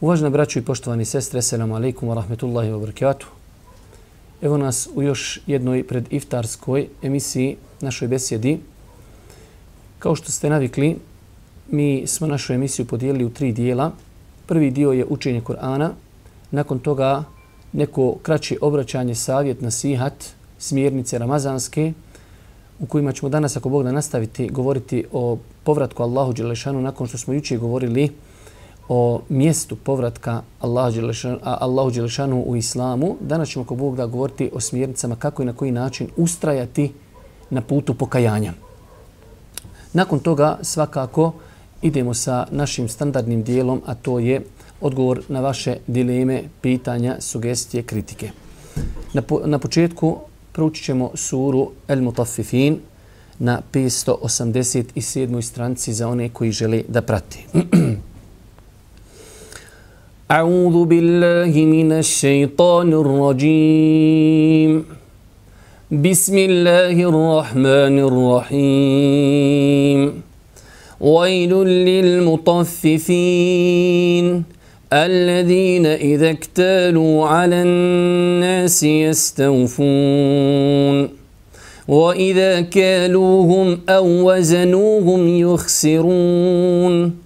Uvažna braćo i poštovani sestre, selamu alaikum wa rahmetullahi wa barakatuh. Evo nas u još jednoj pred iftarskoj emisiji našoj besjedi. Kao što ste navikli, mi smo našu emisiju podijelili u tri dijela. Prvi dio je učenje Kur'ana, nakon toga neko kraće obraćanje, savjet, nasihat, smjernice ramazanske, u kojima ćemo danas, ako Bog da nastaviti, govoriti o povratku Allahu Đelešanu nakon što smo juče govorili o o mjestu povratka Allahu Đelešanu, Allahu Đelešanu u islamu. Danas ćemo, ako Bog da, govoriti o smjernicama kako i na koji način ustrajati na putu pokajanja. Nakon toga svakako idemo sa našim standardnim dijelom, a to je odgovor na vaše dileme, pitanja, sugestije, kritike. Na, po, na početku proučit ćemo suru El Mutaffifin na 587. stranci za one koji žele da prati. أعوذ بالله من الشيطان الرجيم. بسم الله الرحمن الرحيم. ويل للمطففين الذين إذا اكتالوا على الناس يستوفون. وإذا كالوهم أو وزنوهم يخسرون.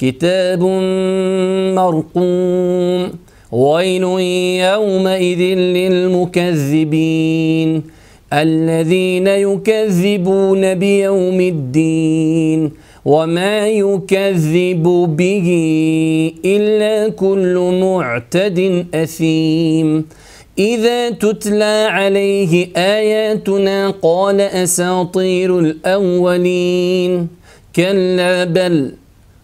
كتاب مرقوم. ويل يومئذ للمكذبين الذين يكذبون بيوم الدين. وما يكذب به إلا كل معتد أثيم. إذا تتلى عليه آياتنا قال أساطير الأولين. كلا بل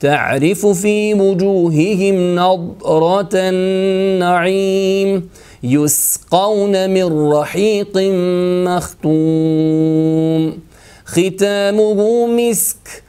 تعرف في وجوههم نضرة النعيم يسقون من رحيق مختوم. ختامه مسك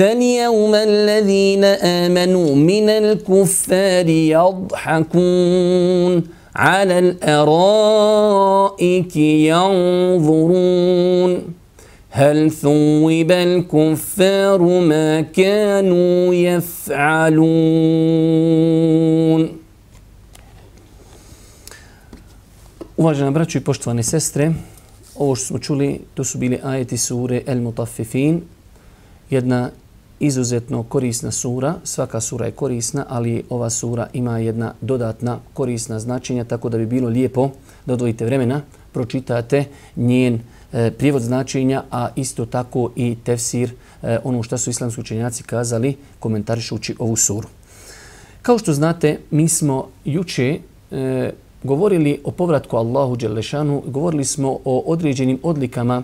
فاليوم الذين آمنوا من الكفار يضحكون على الأرائك ينظرون هل ثوب الكفار ما كانوا يفعلون Uvažena braćo i poštovane sestre, ovo što smo čuli, to su bili ajeti sure El Mutaffifin, jedna izuzetno korisna sura. Svaka sura je korisna, ali ova sura ima jedna dodatna korisna značenja, tako da bi bilo lijepo da odvojite vremena, pročitate njen e, prijevod značenja, a isto tako i tefsir, e, ono što su islamski učenjaci kazali, komentarišući ovu suru. Kao što znate, mi smo juče e, govorili o povratku Allahu Đelešanu, govorili smo o određenim odlikama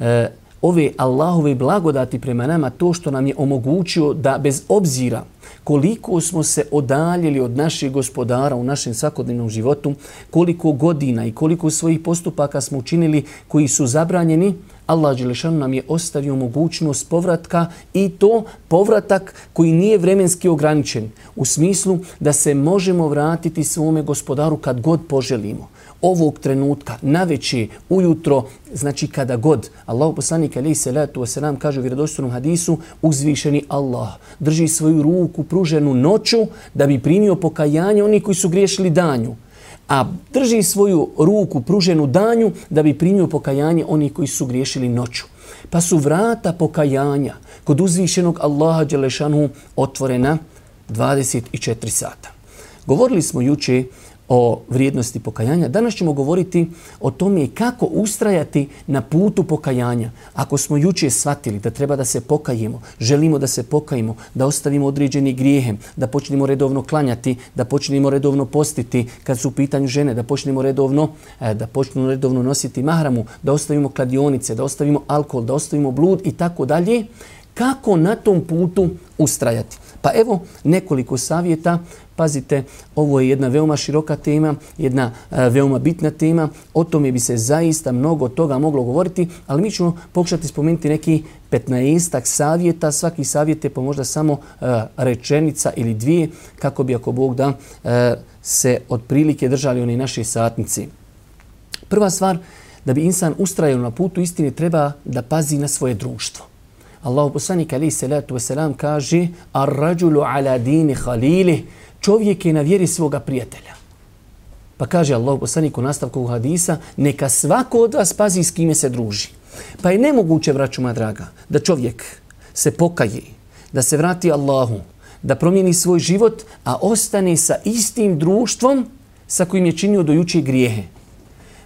e, ove Allahove blagodati prema nama, to što nam je omogućio da bez obzira koliko smo se odaljili od naših gospodara u našem svakodnevnom životu, koliko godina i koliko svojih postupaka smo učinili koji su zabranjeni, Allah Đelešanu nam je ostavio mogućnost povratka i to povratak koji nije vremenski ograničen u smislu da se možemo vratiti svome gospodaru kad god poželimo ovog trenutka, na veće, ujutro, znači kada god. Allah poslanik alaih salatu wasalam kaže u vjerodostornom hadisu, uzvišeni Allah drži svoju ruku pruženu noću da bi primio pokajanje oni koji su griješili danju. A drži svoju ruku pruženu danju da bi primio pokajanje oni koji su griješili noću. Pa su vrata pokajanja kod uzvišenog Allaha Đelešanu otvorena 24 sata. Govorili smo juče o vrijednosti pokajanja. Danas ćemo govoriti o tome kako ustrajati na putu pokajanja. Ako smo juče shvatili da treba da se pokajemo, želimo da se pokajemo, da ostavimo određeni grijehe, da počnemo redovno klanjati, da počnemo redovno postiti kad su u pitanju žene, da počnemo redovno, e, da počnemo redovno nositi mahramu, da ostavimo kladionice, da ostavimo alkohol, da ostavimo blud i tako dalje, kako na tom putu ustrajati. Pa evo nekoliko savjeta Pazite, ovo je jedna veoma široka tema, jedna e, veoma bitna tema. O tome bi se zaista mnogo toga moglo govoriti, ali mi ćemo pokušati spomenuti neki 15 savjeta. Svaki savjet je pa možda samo e, rečenica ili dvije, kako bi ako Bog da e, se otprilike držali oni naše satnici. Prva stvar, da bi insan ustrajao na putu istine, treba da pazi na svoje društvo. Allahu poslanik ali salatu wasalam kaže ar-rajulu ala dini khalilih čovjek je na vjeri svoga prijatelja. Pa kaže Allah poslanik u nastavku hadisa, neka svako od vas pazi s kime se druži. Pa je nemoguće, vraću moja draga, da čovjek se pokaje, da se vrati Allahu, da promijeni svoj život, a ostane sa istim društvom sa kojim je činio dojuče grijehe.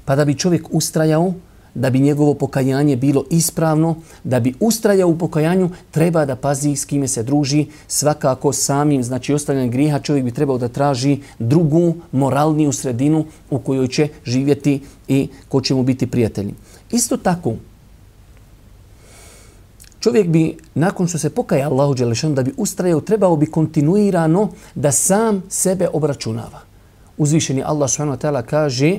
Pa da bi čovjek ustrajao, da bi njegovo pokajanje bilo ispravno, da bi ustrajao u pokajanju, treba da pazi s kime se druži. Svakako samim, znači ostavljanjem grijeha, čovjek bi trebao da traži drugu, moralniju sredinu u kojoj će živjeti i ko će mu biti prijatelji. Isto tako, čovjek bi, nakon što se pokaja Allahu Đelešanu, da bi ustrajao, trebao bi kontinuirano da sam sebe obračunava. Uzvišeni Allah subhanahu wa ta'ala kaže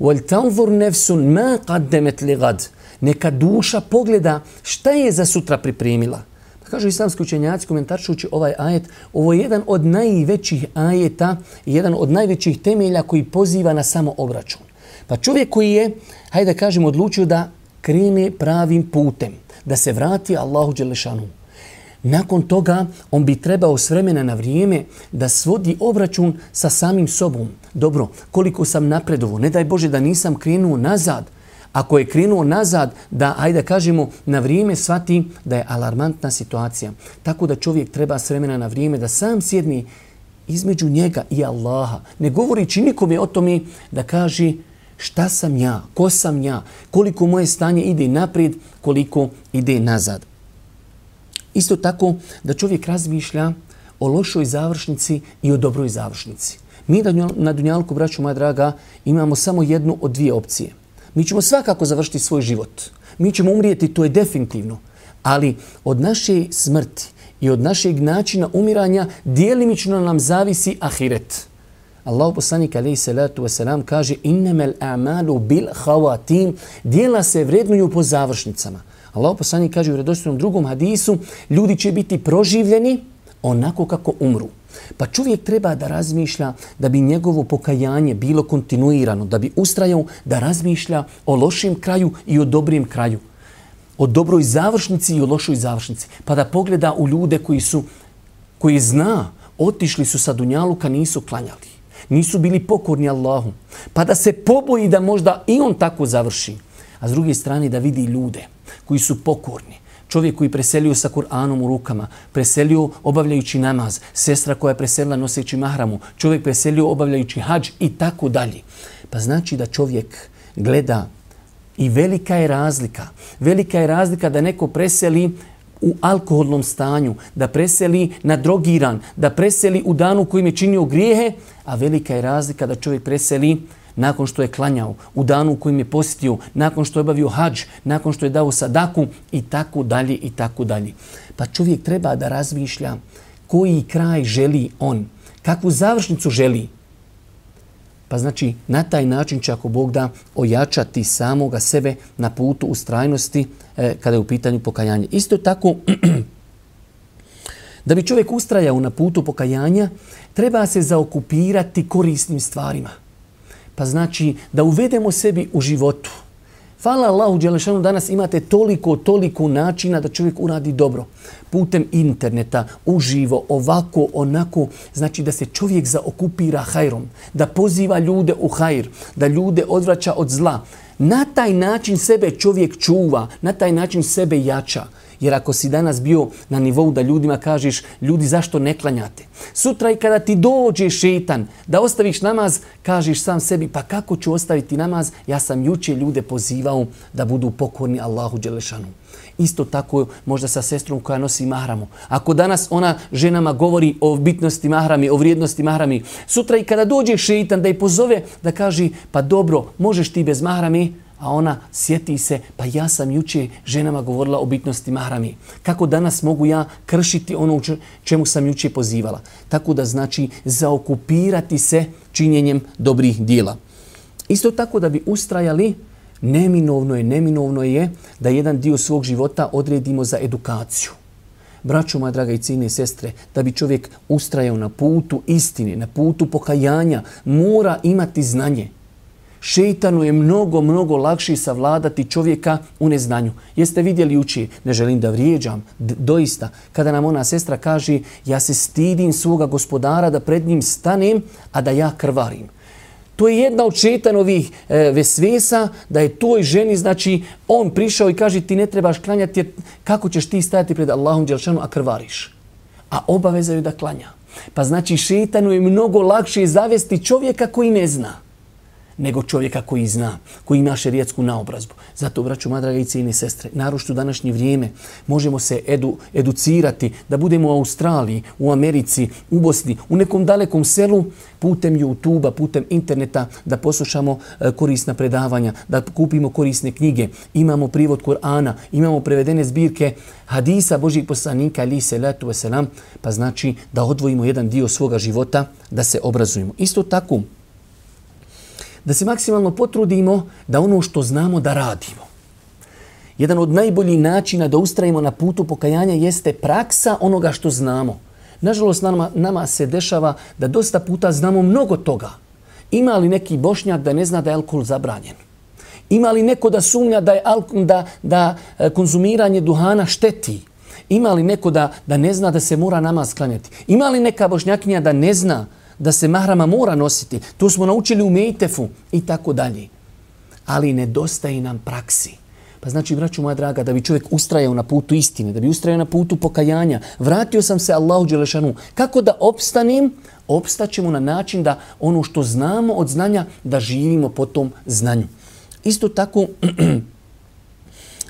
وَلْتَنْظُرْ نَفْسٌ مَا قَدَّمَتْ لِغَدْ Neka duša pogleda šta je za sutra pripremila. Pa Kažu islamski učenjaci komentaršući ovaj ajet, ovo je jedan od najvećih ajeta, jedan od najvećih temelja koji poziva na samo obračun. Pa čovjek koji je, hajde da kažem, odlučio da krene pravim putem, da se vrati Allahu Đelešanu, Nakon toga on bi trebao s vremena na vrijeme da svodi obračun sa samim sobom. Dobro, koliko sam napredovo, ne daj Bože da nisam krenuo nazad. Ako je krenuo nazad, da, ajde kažemo, na vrijeme svati da je alarmantna situacija. Tako da čovjek treba s vremena na vrijeme da sam sjedni između njega i Allaha. Ne govorići nikome o tome da kaže šta sam ja, ko sam ja, koliko moje stanje ide naprijed, koliko ide nazad. Isto tako da čovjek razmišlja o lošoj završnici i o dobroj završnici. Mi na Dunjalku, braću moja draga, imamo samo jednu od dvije opcije. Mi ćemo svakako završiti svoj život. Mi ćemo umrijeti, to je definitivno. Ali od naše smrti i od našeg načina umiranja dijelimično nam zavisi ahiret. Allah poslanik alaihi salatu wasalam kaže innemel a'malu bil khawatim dijela se vrednuju po završnicama. Allah poslanik kaže u redostavnom drugom hadisu, ljudi će biti proživljeni onako kako umru. Pa čovjek treba da razmišlja da bi njegovo pokajanje bilo kontinuirano, da bi ustrajao da razmišlja o lošem kraju i o dobrim kraju. O dobroj završnici i o lošoj završnici. Pa da pogleda u ljude koji su, koji zna, otišli su sa Dunjaluka, nisu klanjali. Nisu bili pokorni Allahu. Pa da se poboji da možda i on tako završi. A s druge strane da vidi ljude koji su pokorni, čovjek koji preselio sa Kur'anom u rukama, preselio obavljajući namaz, sestra koja je preselila noseći mahramu, čovjek preselio obavljajući hađ i tako dalje. Pa znači da čovjek gleda i velika je razlika. Velika je razlika da neko preseli u alkoholnom stanju, da preseli na drogiran, da preseli u danu kojim je činio grijehe, a velika je razlika da čovjek preseli nakon što je klanjao, u danu u kojim je posjetio, nakon što je obavio hađ, nakon što je dao sadaku i tako dalje i tako dalje. Pa čovjek treba da razmišlja koji kraj želi on, kakvu završnicu želi. Pa znači na taj način će ako Bog da ojačati samoga sebe na putu ustrajnosti e, kada je u pitanju pokajanja. Isto tako, da bi čovjek ustrajao na putu pokajanja, treba se zaokupirati korisnim stvarima. Pa znači da uvedemo sebi u životu. Hvala Allahu Đelešanu, danas imate toliko, toliko načina da čovjek uradi dobro. Putem interneta, uživo, ovako, onako. Znači da se čovjek zaokupira hajrom, da poziva ljude u hajr, da ljude odvraća od zla. Na taj način sebe čovjek čuva, na taj način sebe jača. Jer ako si danas bio na nivou da ljudima kažeš ljudi zašto ne klanjate. Sutra i kada ti dođe šetan da ostaviš namaz, kažeš sam sebi pa kako ću ostaviti namaz? Ja sam juče ljude pozivao da budu pokorni Allahu Đelešanu. Isto tako možda sa sestrom koja nosi mahramu. Ako danas ona ženama govori o bitnosti mahrami, o vrijednosti mahrami, sutra i kada dođe šeitan da je pozove da kaže pa dobro, možeš ti bez mahrami, a ona sjeti se, pa ja sam juče ženama govorila o bitnosti mahrami. Kako danas mogu ja kršiti ono u čemu sam juče pozivala? Tako da znači zaokupirati se činjenjem dobrih dijela. Isto tako da bi ustrajali, neminovno je, neminovno je da jedan dio svog života odredimo za edukaciju. Braćo, moja draga i cijene sestre, da bi čovjek ustrajao na putu istine, na putu pokajanja, mora imati znanje. Šeitanu je mnogo, mnogo lakši savladati čovjeka u neznanju. Jeste vidjeli uči, ne želim da vrijeđam, doista, kada nam ona sestra kaže ja se stidim svoga gospodara da pred njim stanem, a da ja krvarim. To je jedna od šetanovih e, vesvesa da je toj ženi, znači, on prišao i kaže ti ne trebaš klanjati jer kako ćeš ti stajati pred Allahom Đelšanu, a krvariš. A obavezaju da klanja. Pa znači šetanu je mnogo lakše zavesti čovjeka koji ne zna nego čovjeka koji zna, koji ima šerijetsku naobrazbu. Zato, braću, madraga i cijene sestre, narošto u današnje vrijeme možemo se edu, educirati da budemo u Australiji, u Americi, u Bosni, u nekom dalekom selu, putem YouTube-a, putem interneta, da poslušamo e, korisna predavanja, da kupimo korisne knjige, imamo privod Korana, imamo prevedene zbirke hadisa Božih poslanika, ali se letu veselam, pa znači da odvojimo jedan dio svoga života, da se obrazujemo. Isto tako, da se maksimalno potrudimo da ono što znamo da radimo. Jedan od najboljih načina da ustrajimo na putu pokajanja jeste praksa onoga što znamo. Nažalost, nama, nama se dešava da dosta puta znamo mnogo toga. Ima li neki bošnjak da ne zna da je alkohol zabranjen? Ima li neko da sumnja da je alkohol, da, da e, konzumiranje duhana šteti? Ima li neko da, da ne zna da se mora namaz klanjati? Ima li neka bošnjakinja da ne zna da se mahrama mora nositi. To smo naučili u Mejtefu i tako dalje. Ali nedostaje nam praksi. Pa znači, braću moja draga, da bi čovjek ustrajao na putu istine, da bi ustrajao na putu pokajanja, vratio sam se Allahu Đelešanu. Kako da opstanim? Opstaćemo na način da ono što znamo od znanja, da živimo po tom znanju. Isto tako,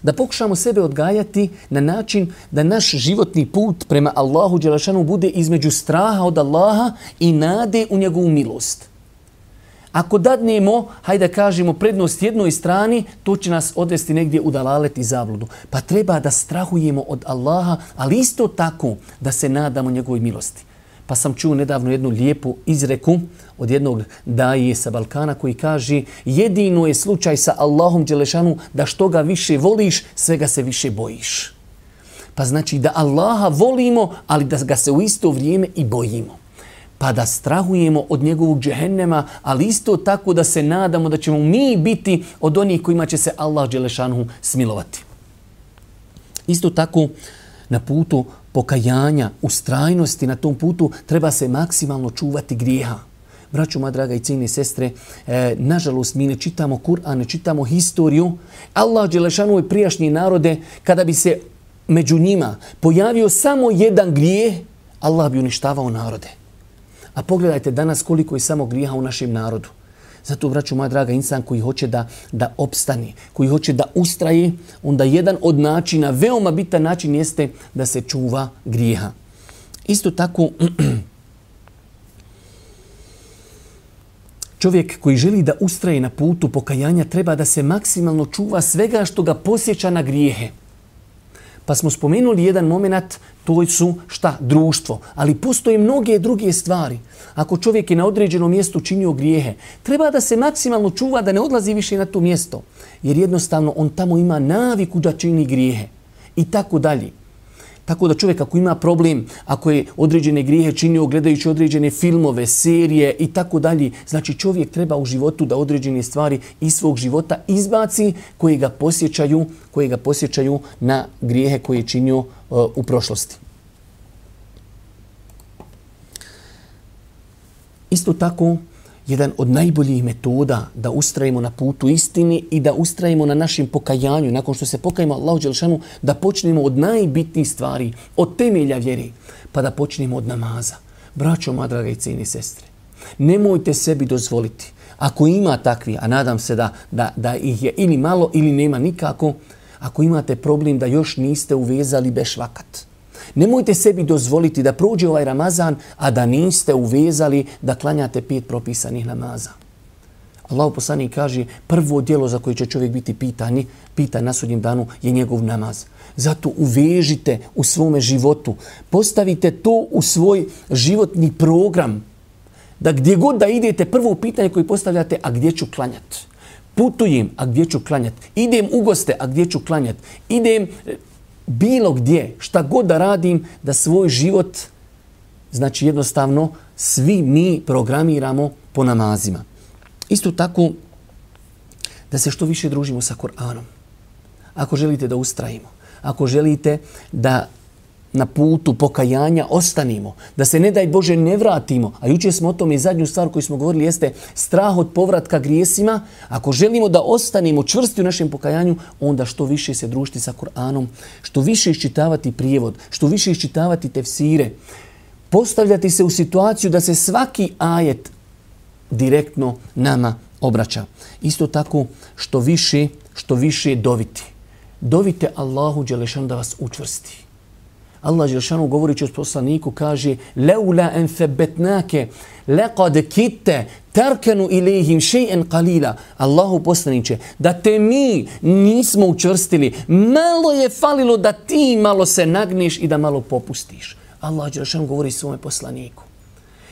da pokušamo sebe odgajati na način da naš životni put prema Allahu Đelešanu bude između straha od Allaha i nade u njegovu milost. Ako dadnemo, hajde da kažemo, prednost jednoj strani, to će nas odvesti negdje u dalalet i zabludu. Pa treba da strahujemo od Allaha, ali isto tako da se nadamo njegovoj milosti. Pa sam čuo nedavno jednu lijepu izreku od jednog daje sa Balkana koji kaže jedino je slučaj sa Allahom Đelešanu da što ga više voliš, svega se više bojiš. Pa znači da Allaha volimo, ali da ga se u isto vrijeme i bojimo. pa da strahujemo od njegovog džehennema, ali isto tako da se nadamo da ćemo mi biti od onih kojima će se Allah Đelešanu smilovati. Isto tako na putu pokajanja, ustrajnosti na tom putu treba se maksimalno čuvati grijeha. Braću, moja draga i cijene sestre, e, nažalost mi ne čitamo Kur'an, ne čitamo historiju. Allah Đelešanu i prijašnji narode, kada bi se među njima pojavio samo jedan grijeh, Allah bi uništavao narode. A pogledajte danas koliko je samo grijeha u našem narodu. Zato, braću, moja draga, insan koji hoće da, da opstani, koji hoće da ustraje, onda jedan od načina, veoma bitan način jeste da se čuva grijeha. Isto tako, čovjek koji želi da ustraje na putu pokajanja treba da se maksimalno čuva svega što ga posjeća na grijehe. Pa smo spomenuli jedan moment, to su šta? Društvo. Ali postoje mnoge druge stvari. Ako čovjek je na određenom mjestu činio grijehe, treba da se maksimalno čuva da ne odlazi više na to mjesto. Jer jednostavno on tamo ima naviku da čini grijehe. I tako dalje. Tako da čovjek ako ima problem, ako je određene grijehe činio gledajući određene filmove, serije i tako dalje, znači čovjek treba u životu da određene stvari iz svog života izbaci koje ga posjećaju, koje ga posjećaju na grijehe koje je činio uh, u prošlosti. Isto tako, jedan od najboljih metoda da ustrajimo na putu istini i da ustrajimo na našem pokajanju, nakon što se pokajimo Allahu Đelšanu, da počnemo od najbitnijih stvari, od temelja vjeri, pa da počnemo od namaza. Braćo, madraga i cijeni sestre, nemojte sebi dozvoliti, ako ima takvi, a nadam se da, da, da ih je ili malo ili nema nikako, ako imate problem da još niste uvezali bešvakat, Nemojte sebi dozvoliti da prođe ovaj Ramazan, a da niste uvezali da klanjate pet propisanih namaza. Allah poslani kaže, prvo dijelo za koje će čovjek biti pitani, pitan na sudnjem danu, je njegov namaz. Zato uvežite u svome životu, postavite to u svoj životni program, da gdje god da idete, prvo pitanje koje postavljate, a gdje ću klanjati? Putujem, a gdje ću klanjati? Idem u goste, a gdje ću klanjati? Idem bilo gdje, šta god da radim, da svoj život, znači jednostavno, svi mi programiramo po namazima. Isto tako, da se što više družimo sa Koranom. Ako želite da ustrajimo, ako želite da na putu pokajanja ostanimo, da se ne daj Bože ne vratimo, a jučer smo o tome i zadnju stvar koju smo govorili jeste strah od povratka grijesima, ako želimo da ostanemo čvrsti u našem pokajanju, onda što više se družiti sa Koranom, što više iščitavati prijevod, što više iščitavati tefsire, postavljati se u situaciju da se svaki ajet direktno nama obraća. Isto tako što više, što više doviti. Dovite Allahu Đelešan da vas učvrsti. Allah Žešanu govorići o poslaniku kaže Leula en febetnake lekad kitte terkenu ilihim še'en qalila. Allahu poslaniće, da te mi nismo učvrstili, malo je falilo da ti malo se nagneš i da malo popustiš. Allah Želšanu govori svome poslaniku.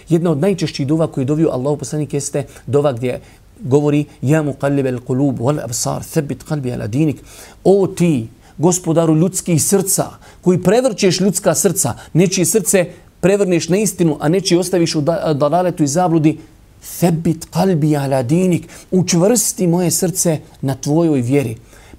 Jedna od najčešćih dova koju dovio Allahu poslanik jeste dova gdje govori Ja mu qallibe al qulub wal absar thabit qalbi ala dinik. O ti, gospodaru ljudskih srca, koji prevrćeš ljudska srca, nečije srce prevrneš na istinu, a nečije ostaviš u dalaletu i zabludi, thebit kalbi ala dinik, učvrsti moje srce na tvojoj vjeri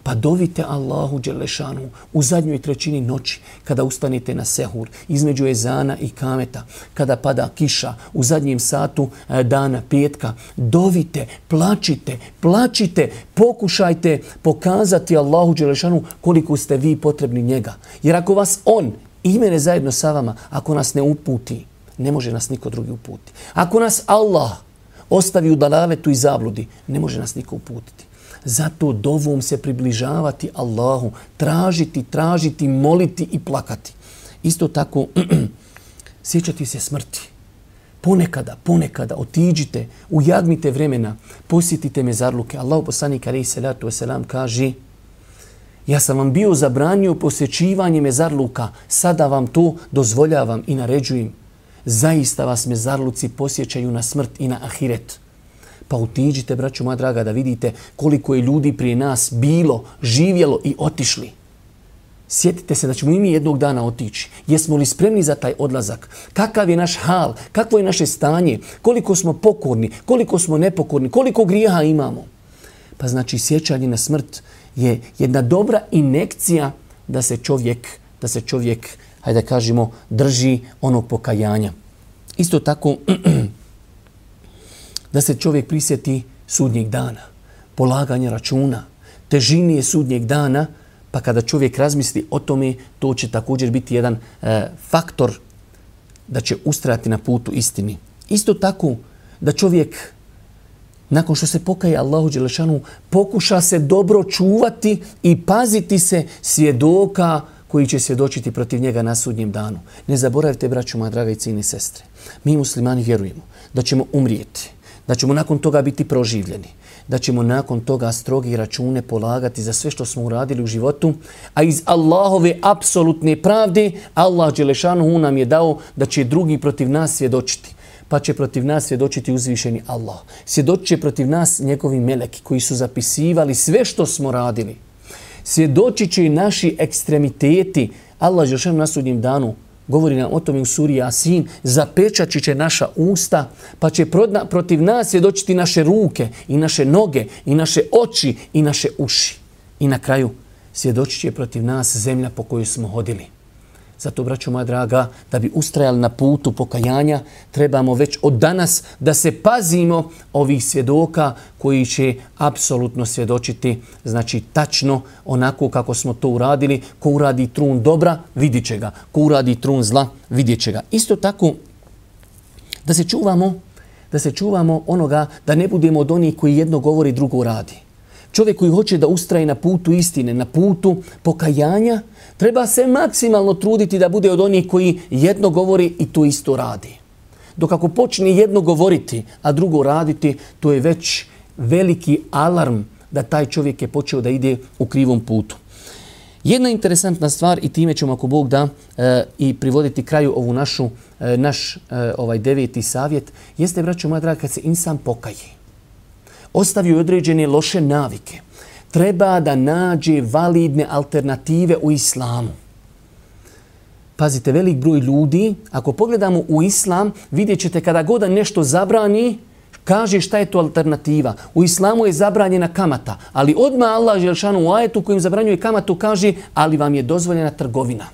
pa dovite Allahu Đelešanu u zadnjoj trećini noći kada ustanete na sehur između ezana i kameta, kada pada kiša u zadnjem satu e, dana petka, dovite, plačite, plačite, pokušajte pokazati Allahu Đelešanu koliko ste vi potrebni njega. Jer ako vas on i mene zajedno sa vama, ako nas ne uputi, ne može nas niko drugi uputi. Ako nas Allah ostavi u dalavetu i zabludi, ne može nas niko uputiti. Zato dovom se približavati Allahu, tražiti, tražiti, moliti i plakati. Isto tako, sjećati se smrti. Ponekada, ponekada otiđite, ujagnite vremena, posjetite mezarluke. Allahu poslanik alaihi salatu wasalam kaže ja sam vam bio zabranio posjećivanje mezarluka, sada vam to dozvoljavam i naređujem. Zaista vas mezarluci posjećaju na smrt i na ahiret. Pa utiđite, braću moja draga, da vidite koliko je ljudi prije nas bilo, živjelo i otišli. Sjetite se da ćemo i mi jednog dana otići. Jesmo li spremni za taj odlazak? Kakav je naš hal? Kakvo je naše stanje? Koliko smo pokorni? Koliko smo nepokorni? Koliko grijeha imamo? Pa znači sjećanje na smrt je jedna dobra inekcija da se čovjek, da se čovjek, hajde da kažemo, drži onog pokajanja. Isto tako, da se čovjek prisjeti sudnjeg dana, polaganja računa, težinije sudnjeg dana, pa kada čovjek razmisli o tome, to će također biti jedan e, faktor da će ustrajati na putu istini. Isto tako da čovjek nakon što se pokaje Allahu Đelešanu pokuša se dobro čuvati i paziti se svjedoka koji će svjedočiti protiv njega na sudnjem danu. Ne zaboravite, braću moja draga i cijene sestre, mi muslimani vjerujemo da ćemo umrijeti, da ćemo nakon toga biti proživljeni, da ćemo nakon toga strogi račune polagati za sve što smo uradili u životu, a iz Allahove apsolutne pravde Allah Đelešanuhu nam je dao da će drugi protiv nas svjedočiti pa će protiv nas svjedočiti uzvišeni Allah. Svjedočit će protiv nas njegovi meleki koji su zapisivali sve što smo radili. Svjedočit će i naši ekstremiteti. Allah Đelešanu na sudnjem danu govori nam o tome u suri Yasin, zapečaći će naša usta, pa će protiv nas svjedočiti naše ruke i naše noge i naše oči i naše uši. I na kraju svjedočit će protiv nas zemlja po kojoj smo hodili. Zato, braćo moja draga, da bi ustrajali na putu pokajanja, trebamo već od danas da se pazimo ovih svjedoka koji će apsolutno svjedočiti, znači tačno onako kako smo to uradili. Ko uradi trun dobra, vidit će ga. Ko uradi trun zla, vidjet će ga. Isto tako, da se čuvamo, da se čuvamo onoga da ne budemo od onih koji jedno govori, drugo radi. Čovjek koji hoće da ustraje na putu istine, na putu pokajanja, treba se maksimalno truditi da bude od onih koji jedno govori i to isto radi. Dok ako počne jedno govoriti, a drugo raditi, to je već veliki alarm da taj čovjek je počeo da ide u krivom putu. Jedna interesantna stvar i time ćemo ako Bog da e, i privoditi kraju ovu našu e, naš e, ovaj deveti savjet jeste braćo moja draga kad se insan pokaje ostavio određene loše navike treba da nađe validne alternative u islamu. Pazite, velik broj ljudi, ako pogledamo u islam, vidjet ćete kada god nešto zabrani, kaže šta je to alternativa. U islamu je zabranjena kamata, ali odmah Allah Želšanu u ajetu kojim zabranjuje kamatu kaže, ali vam je dozvoljena trgovina.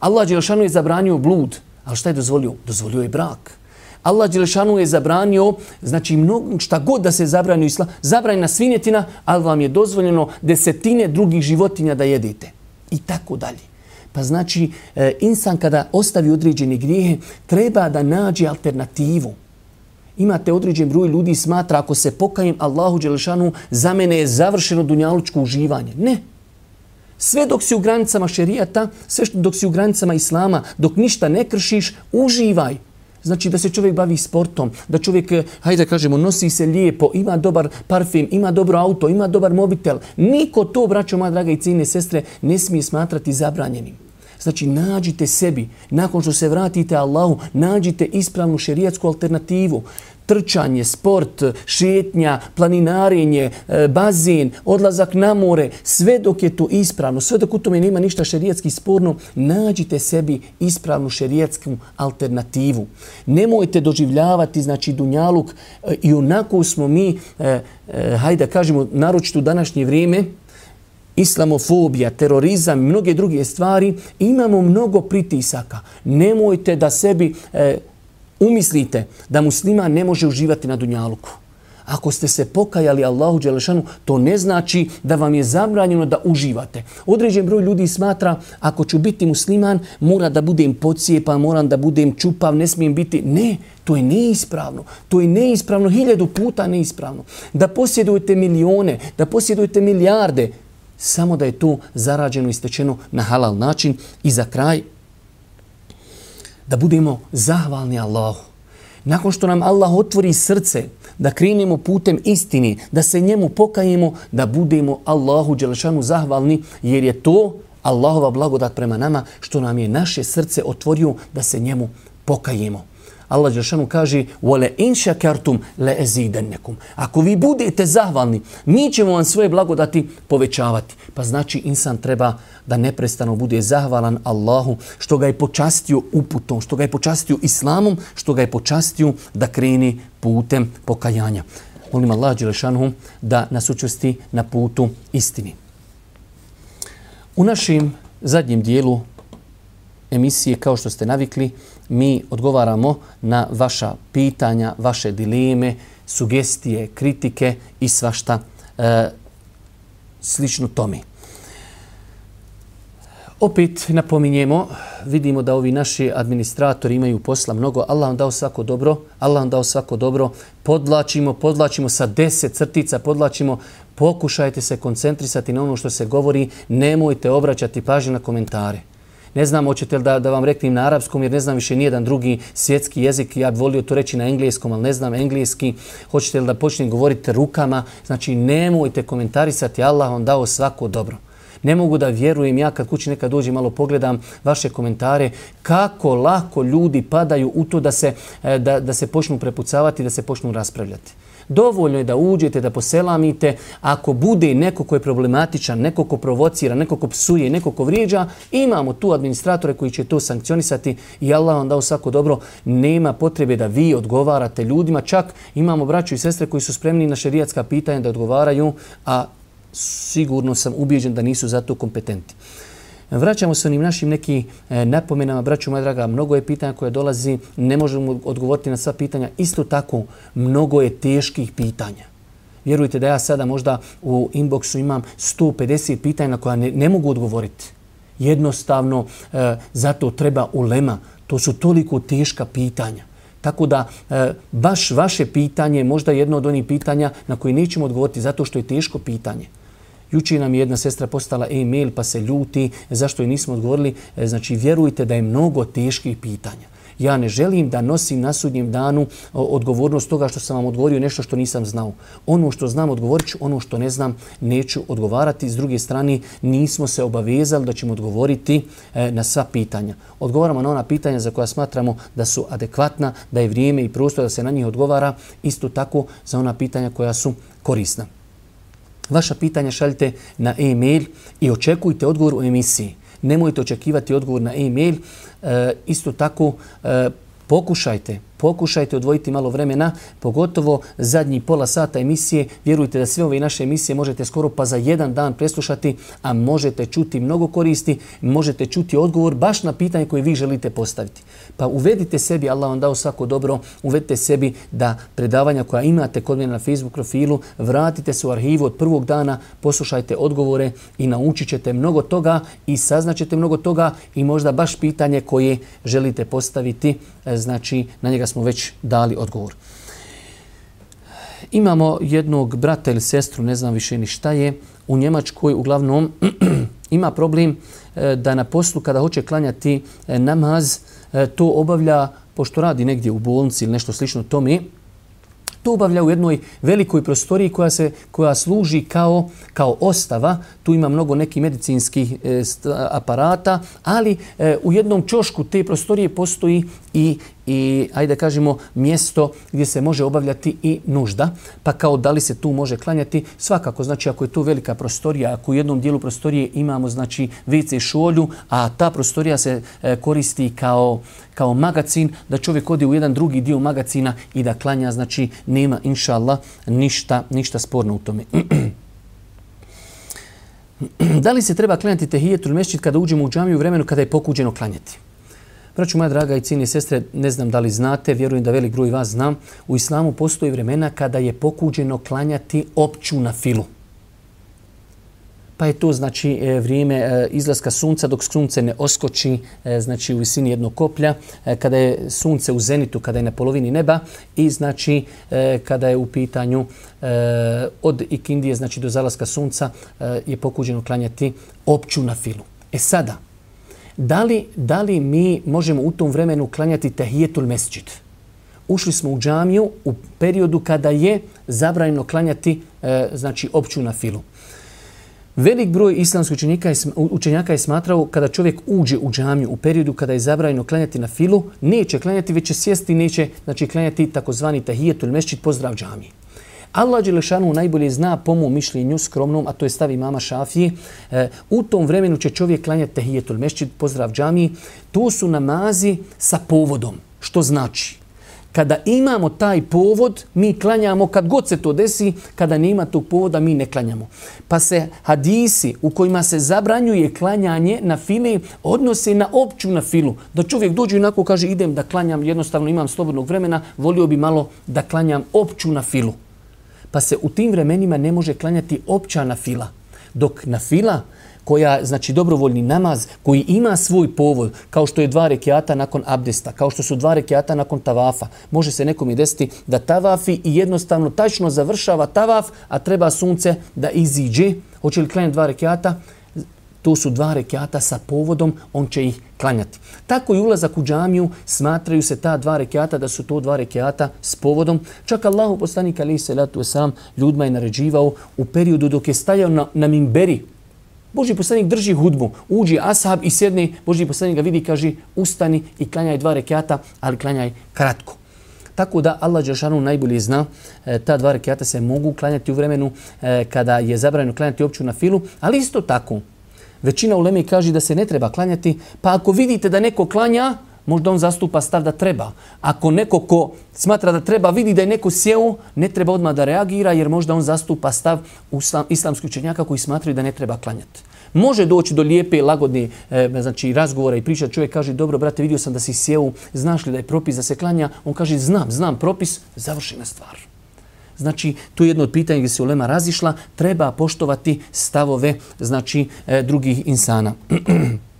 Allah Želšanu je zabranio blud, ali šta je dozvolio? Dozvolio je brak. Allah Đelešanu je zabranio, znači mnogo, šta god da se zabrani u islam, zabranjena svinjetina, ali vam je dozvoljeno desetine drugih životinja da jedete. I tako dalje. Pa znači, e, insan kada ostavi određene grijehe, treba da nađe alternativu. Imate određen broj ljudi smatra ako se pokajem Allahu Đelešanu, za mene je završeno dunjalučko uživanje. Ne. Sve dok si u granicama šerijata, sve dok si u granicama islama, dok ništa ne kršiš, uživaj. Znači da se čovjek bavi sportom, da čovjek, eh, hajde kažemo, nosi se lijepo, ima dobar parfim, ima dobro auto, ima dobar mobitel. Niko to, braćo moja draga i cijene sestre, ne smije smatrati zabranjenim. Znači, nađite sebi, nakon što se vratite Allahu, nađite ispravnu šerijatsku alternativu trčanje, sport, šetnja, planinarenje, e, bazin, odlazak na more, sve dok je to ispravno, sve dok u tome nema ništa šerijatski sporno, nađite sebi ispravnu šerijatsku alternativu. Nemojte doživljavati, znači, Dunjaluk e, i onako smo mi, e, hajde kažemo, naročito u današnje vrijeme, islamofobija, terorizam i mnoge druge stvari, imamo mnogo pritisaka. Nemojte da sebi umislite da muslima ne može uživati na dunjaluku. Ako ste se pokajali Allahu Đelešanu, to ne znači da vam je zabranjeno da uživate. Određen broj ljudi smatra, ako ću biti musliman, mora da budem pocijepan, moram da budem čupav, ne smijem biti. Ne, to je neispravno. To je neispravno, hiljadu puta neispravno. Da posjedujete milione, da posjedujete milijarde, samo da je to zarađeno i stečeno na halal način. I za kraj, da budemo zahvalni Allahu. Nakon što nam Allah otvori srce, da krenemo putem istini, da se njemu pokajemo, da budemo Allahu Đelešanu zahvalni, jer je to Allahova blagodat prema nama, što nam je naše srce otvorio da se njemu pokajemo. Allah Đelšanu kaže وَلَا إِنْ شَكَرْتُمْ لَأَزِيدَنَّكُمْ Ako vi budete zahvalni, mi ćemo vam svoje blagodati povećavati. Pa znači insan treba da neprestano bude zahvalan Allahu što ga je počastio uputom, što ga je počastio islamom, što ga je počastio da kreni putem pokajanja. Molim Allah Đelešanu da nas učvrsti na putu istini. U našim zadnjem dijelu emisije, kao što ste navikli, mi odgovaramo na vaša pitanja, vaše dileme, sugestije, kritike i svašta e, slično tome. Opet napominjemo, vidimo da ovi naši administratori imaju posla mnogo. Allah vam dao svako dobro, Allah vam dao svako dobro. Podlačimo, podlačimo sa deset crtica, podlačimo. Pokušajte se koncentrisati na ono što se govori. Nemojte obraćati pažnju na komentare. Ne znam, hoćete li da, da vam reknem na arapskom, jer ne znam više nijedan drugi svjetski jezik. Ja bih volio to reći na engleskom, ali ne znam engleski. Hoćete li da počnem govoriti rukama? Znači, nemojte komentarisati. Allah vam dao svako dobro. Ne mogu da vjerujem ja kad kući nekad dođem malo pogledam vaše komentare kako lako ljudi padaju u to da se, e, da, da se počnu prepucavati, da se počnu raspravljati. Dovoljno je da uđete, da poselamite. Ako bude neko ko je problematičan, neko ko provocira, neko ko psuje, neko ko vrijeđa, imamo tu administratore koji će to sankcionisati i Allah vam dao svako dobro. Nema potrebe da vi odgovarate ljudima. Čak imamo braću i sestre koji su spremni na šerijatska pitanja da odgovaraju, a sigurno sam ubijeđen da nisu za to kompetenti. Vraćamo se onim našim neki e, napomenama, braću moja draga, mnogo je pitanja koje dolazi, ne možemo odgovoriti na sva pitanja. Isto tako, mnogo je teških pitanja. Vjerujte da ja sada možda u inboxu imam 150 pitanja na koja ne, ne mogu odgovoriti. Jednostavno, e, zato treba ulema. To su toliko teška pitanja. Tako da e, baš vaše pitanje možda jedno od onih pitanja na koje nećemo odgovoriti zato što je teško pitanje. Juči nam je jedna sestra postala e-mail pa se ljuti zašto je nismo odgovorili. E, znači, vjerujte da je mnogo teških pitanja. Ja ne želim da nosim na sudnjem danu odgovornost toga što sam vam odgovorio nešto što nisam znao. Ono što znam odgovorit ću, ono što ne znam neću odgovarati. S druge strane, nismo se obavezali da ćemo odgovoriti e, na sva pitanja. Odgovaramo na ona pitanja za koja smatramo da su adekvatna, da je vrijeme i prostor da se na njih odgovara. Isto tako za ona pitanja koja su korisna. Vaša pitanja šaljite na e-mail i očekujte odgovor u emisiji. Nemojte očekivati odgovor na e-mail. E, isto tako e, pokušajte pokušajte odvojiti malo vremena, pogotovo zadnji pola sata emisije. Vjerujte da sve ove naše emisije možete skoro pa za jedan dan preslušati, a možete čuti mnogo koristi, možete čuti odgovor baš na pitanje koje vi želite postaviti. Pa uvedite sebi, Allah vam dao svako dobro, uvedite sebi da predavanja koja imate kod mene na Facebook profilu, vratite se u arhivu od prvog dana, poslušajte odgovore i naučit ćete mnogo toga i saznaćete mnogo toga i možda baš pitanje koje želite postaviti, e, znači na njega smo već dali odgovor. Imamo jednog brata ili sestru, ne znam više ni šta je, u Njemačkoj uglavnom ima problem e, da na poslu kada hoće klanjati e, namaz, e, to obavlja, pošto radi negdje u bolnici ili nešto slično tome, to obavlja u jednoj velikoj prostoriji koja se koja služi kao kao ostava. Tu ima mnogo nekih medicinskih e, aparata, ali e, u jednom čošku te prostorije postoji i i ajde kažemo mjesto gdje se može obavljati i nužda. Pa kao da li se tu može klanjati? Svakako, znači ako je tu velika prostorija, ako u jednom dijelu prostorije imamo znači WC šolju, a ta prostorija se e, koristi kao kao magacin, da čovjek odi u jedan drugi dio magacina i da klanja, znači nema inša Allah ništa, ništa sporno u tome. da li se treba klanjati tehijetul mešćid kada uđemo u džamiju u vremenu kada je pokuđeno klanjati? Braću moja draga i cijeni sestre, ne znam da li znate, vjerujem da velik broj vas znam, u islamu postoji vremena kada je pokuđeno klanjati opću na filu. Pa je to znači e, vrijeme e, izlaska sunca dok sunce ne oskoči e, znači u visini jednog koplja, kada je sunce u zenitu, kada je na polovini neba i znači kada je u pitanju od ikindije znači do zalaska sunca je pokuđeno klanjati opću na filu. E sada, da li, da li mi možemo u tom vremenu klanjati tehijetul mesđid? Ušli smo u džamiju u periodu kada je zabranjeno klanjati e, znači opću na filu. Velik broj islamskih učenjaka je, učenjaka je smatrao kada čovjek uđe u džamiju u periodu kada je zabranjeno klanjati na filu, neće klanjati, već će sjesti, neće znači, klanjati takozvani tahijetul mešćid, pozdrav džamiji. Allah Đelešanu najbolje zna po mu mišljenju skromnom, a to je stavi mama Šafije. E, u tom vremenu će čovjek klanjati tehijetul mešćid, pozdrav džamiji. To su namazi sa povodom, što znači kada imamo taj povod, mi klanjamo kad god se to desi, kada nema tog povoda, mi ne klanjamo. Pa se hadisi u kojima se zabranjuje klanjanje na fili odnose na opću na filu. Da čovjek dođe i onako kaže idem da klanjam, jednostavno imam slobodnog vremena, volio bi malo da klanjam opću na filu. Pa se u tim vremenima ne može klanjati opća na fila. Dok na fila, koja, znači dobrovoljni namaz, koji ima svoj povod, kao što je dva rekiata nakon abdesta, kao što su dva rekiata nakon tavafa, može se nekom i desiti da tavafi i jednostavno tačno završava tavaf, a treba sunce da iziđe. Hoće li klanjati dva rekiata? To su dva rekiata sa povodom, on će ih klanjati. Tako i ulazak u džamiju, smatraju se ta dva rekiata da su to dva rekiata s povodom. Čak Allahu poslanik ali se letu sam ljudima je naređivao u periodu dok je stajao na, na mimberi, Boži poslanik drži hudbu, uđi ashab i sjedni, Boži poslanik ga vidi, kaže ustani i klanjaj dva rekiata, ali klanjaj kratko. Tako da Allah Đelšanu najbolje zna, e, ta dva rekiata se mogu klanjati u vremenu e, kada je zabranjeno klanjati opću na filu, ali isto tako, većina uleme kaže da se ne treba klanjati, pa ako vidite da neko klanja, možda on zastupa stav da treba. Ako neko ko smatra da treba, vidi da je neko sjeo, ne treba odmah da reagira jer možda on zastupa stav islamskih učenjaka koji smatraju da ne treba klanjati. Može doći do lijepe, lagodne e, znači, razgovora i priča. Čovjek kaže, dobro, brate, vidio sam da si sjeo, znaš li da je propis da se klanja? On kaže, znam, znam propis, završena stvar. Znači, tu je jedno od pitanja gdje se ulema razišla. Treba poštovati stavove znači, e, drugih insana.